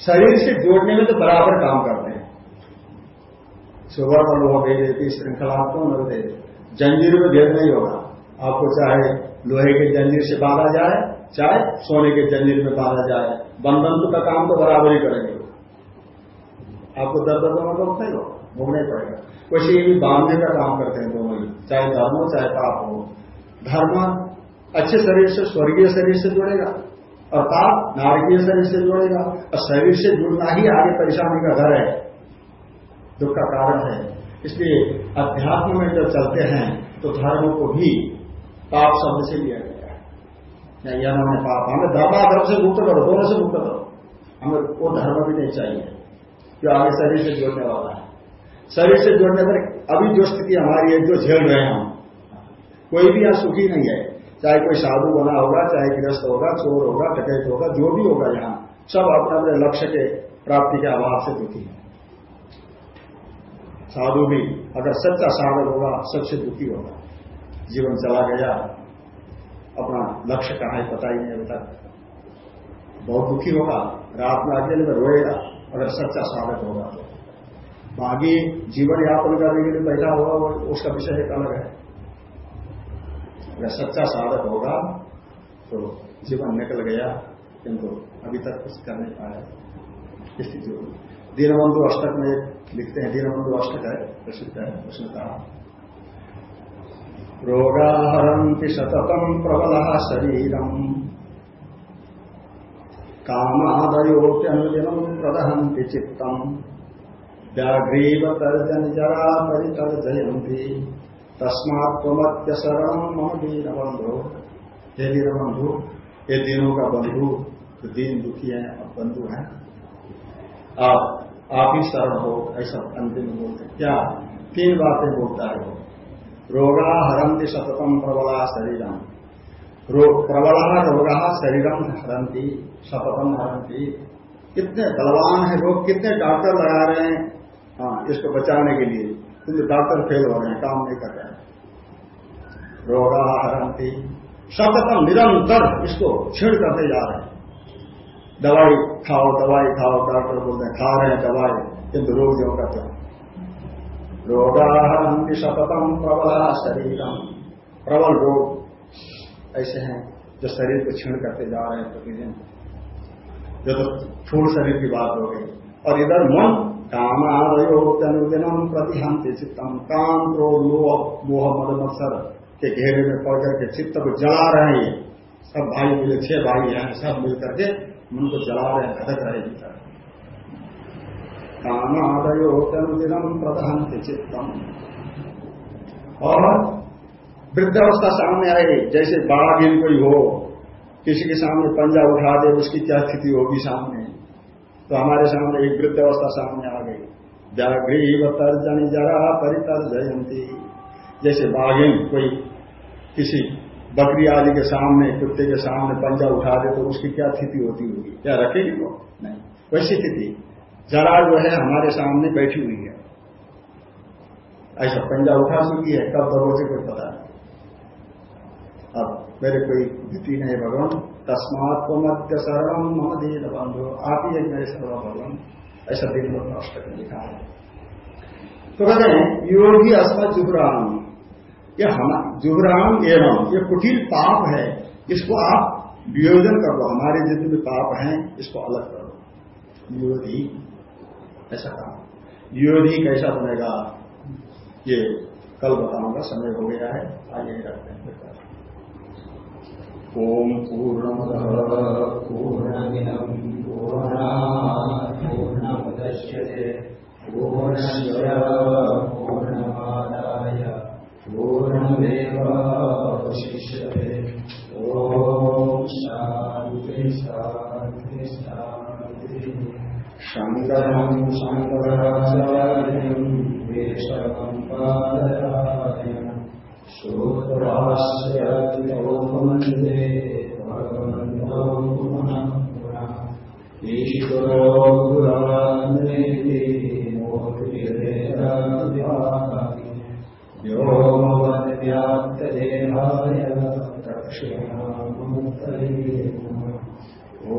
शरीर से जोड़ने में तो बराबर काम करते हैं। सुवर्ण लोह भेदे की श्रृंखला तो न दे जंजीर में भेद नहीं होगा। आपको चाहे लोहे के जंजीर से बांधा जाए, चाहे सोने के जंजीर में बांधा जाए, बंधन का काम तो बराबर ही करेंगे। आपको दर्द दोनों का नहीं होगा ही पड़ेगा। वैसे ये भी बांधने का काम करते हैं दोनों ही, चाहे धर्म हो, चाहे पाप हो। धर्म अच्छे शरीर से स्वर्गीय शरीर से जुड़ेगा और पाप नारकीय शरीर से जुड़ेगा। और शरीर से जुड़ना ही आगे परेशानी का घर है। दुख का कारण है। इसलिए अध्यात्म में जब चलते हैं तो धर्म को भी पाप शब्द से लिया गया है। यह हमने पाप। हमें धर्माधर्म से मुक्त करो, दोनों से मुक्त करो। हमें वो धर्म भी नहीं चाहिए, जो आगे शरीर से जोड़ने वाला है। शरीर से जोड़ने पर अभी जो स्थिति हमारी है, जो झेल रहे हैं हम, कोई भी यहाँ सुखी नहीं है। चाहे कोई साधु बना होगा, चाहे गृहस्थ होगा, चोर होगा डकैत होगा, जो भी होगा यहाँ, सब अपने अपने लक्ष्य के प्राप्ति के अभाव से दुखी है। साधु भी अगर सच्चा साधक होगा सबसे दुखी होगा। जीवन चला गया। अपना लक्ष्य कहा है पता ही नहीं तक। बहुत दुखी होगा। रात में अकेले में रोएगा, अगर सच्चा साधक होगा तो। बाकी जीवन यापन करने के लिए बैठा होगा, वो उसका विषय एक अलग है। अगर सच्चा साधक होगा तो जीवन निकल गया। किंतु अभी तक कुछ कर नहीं पाया। स्थिति होगी दीनबंधु अष्टक में लिखते हैं, दीनबंधु अष्टक है, प्रसिद्ध है उसने कहा रोगाहरंति सततम प्रबल शरीरम। कामादयोप्यनुदिनम प्रदहन्ति चित्तम। व्याघ्रीव तर्जन जरा परितर्जयंती तस्मात् त्वमत्य शरण मम दीन बंधु हे दीन बंधु ये दिनों का बंधु तो दीन दुखी है, अब बंधु है। आप आप ही शरण हो, ऐसा अंतिम बोलते क्या, तीन बातें बोलता है वो। रोगा हरंती सततम प्रबला शरीरम। प्रबला रोगा शरीरम हरंती, सततम हरंती। कितने बलवान है लोग, कितने डॉक्टर लगा रहे हैं। हाँ इसको बचाने के लिए, क्योंकि डॉक्टर फेल हो रहे हैं, काम नहीं कर रहे हैं। रोगा हरंती, सततम, निरंतर इसको छीण करते जा रहे हैं। दवाई खाओ दवाई खाओ, डॉक्टर बोलते हैं, खा रहे हैं दवाई, किंतु रोग जो करते हैं? रोगा सततम प्रबला शरीरम प्रबल रोग ऐसे हैं जो शरीर को छीण करते जा रहे हैं प्रतिदिन। जो तो थूल शरीर की बात हो गई। और इधर मन कामादयो अनुदिनम प्रतिहंति चित्तम काम लोह मोह मद मत्सर के घेरे में पड़ करके चित्त को जला रहे हैं। सब भाई मिले, छह भाई हैं, सब मिल करके मन को जला रहे घटक रहे भीतर। कामादयो अनुदिनम प्रतिहंति चित्तम। और वृद्धावस्था सामने आई जैसे बाघिन कोई हो, किसी के सामने पंजा उठा दे, उसकी क्या स्थिति होगी सामने? तो हमारे सामने एक वृद्ध अवस्था सामने आ गई। व्याघ्रीव तर्जनी जरा परितर जयंती जैसे बाघिन कोई किसी बकरी आदि के सामने, कुत्ते के सामने पंजा उठा दे तो उसकी क्या स्थिति होती होगी? क्या रखेगी वो? नहीं। वैसी स्थिति। जरा जो है हमारे सामने बैठी हुई है। ऐसा पंजा उठा चुकी है, कब दबोचे कोई पता नहीं। अब मेरे कोई गति नहीं भगवान। तस्मात को मध्य सर्वम मम दीन बंधु आप ही एक मेरे सर्व भगवान। ऐसा दिन में लिखा है। तो कहते हैं, योगी अस्मत जुहराम ये हम जुहराम एवं, ये कुटिल पाप है, इसको आप वियोजन कर दो। हमारे जितने भी पाप हैं, इसको अलग कर दो। ऐसा कहा। योधी कैसा बनेगा? ये कल बताऊँगा समय हो गया है, आगे रखते हैं। ओम पूर्ण पूर्णात् पूर्णमुदश्यते। पूर्णस्य पूर्णमादाय। पूर्णमेवावशिष्यते ॐ शान्ति शान्ति, शान्तिः। शङ्करम् शङ्कराचार्यम् केशवम् पादरायम् सूत्रास्य वंदे भगवन्तो पुनः पुनः। ईश्वरो गुरान्वेति मूर्तिरेतादिभाति व्योमवद्व्याप्तदेहाय दक्षिणामूर्तये ॐ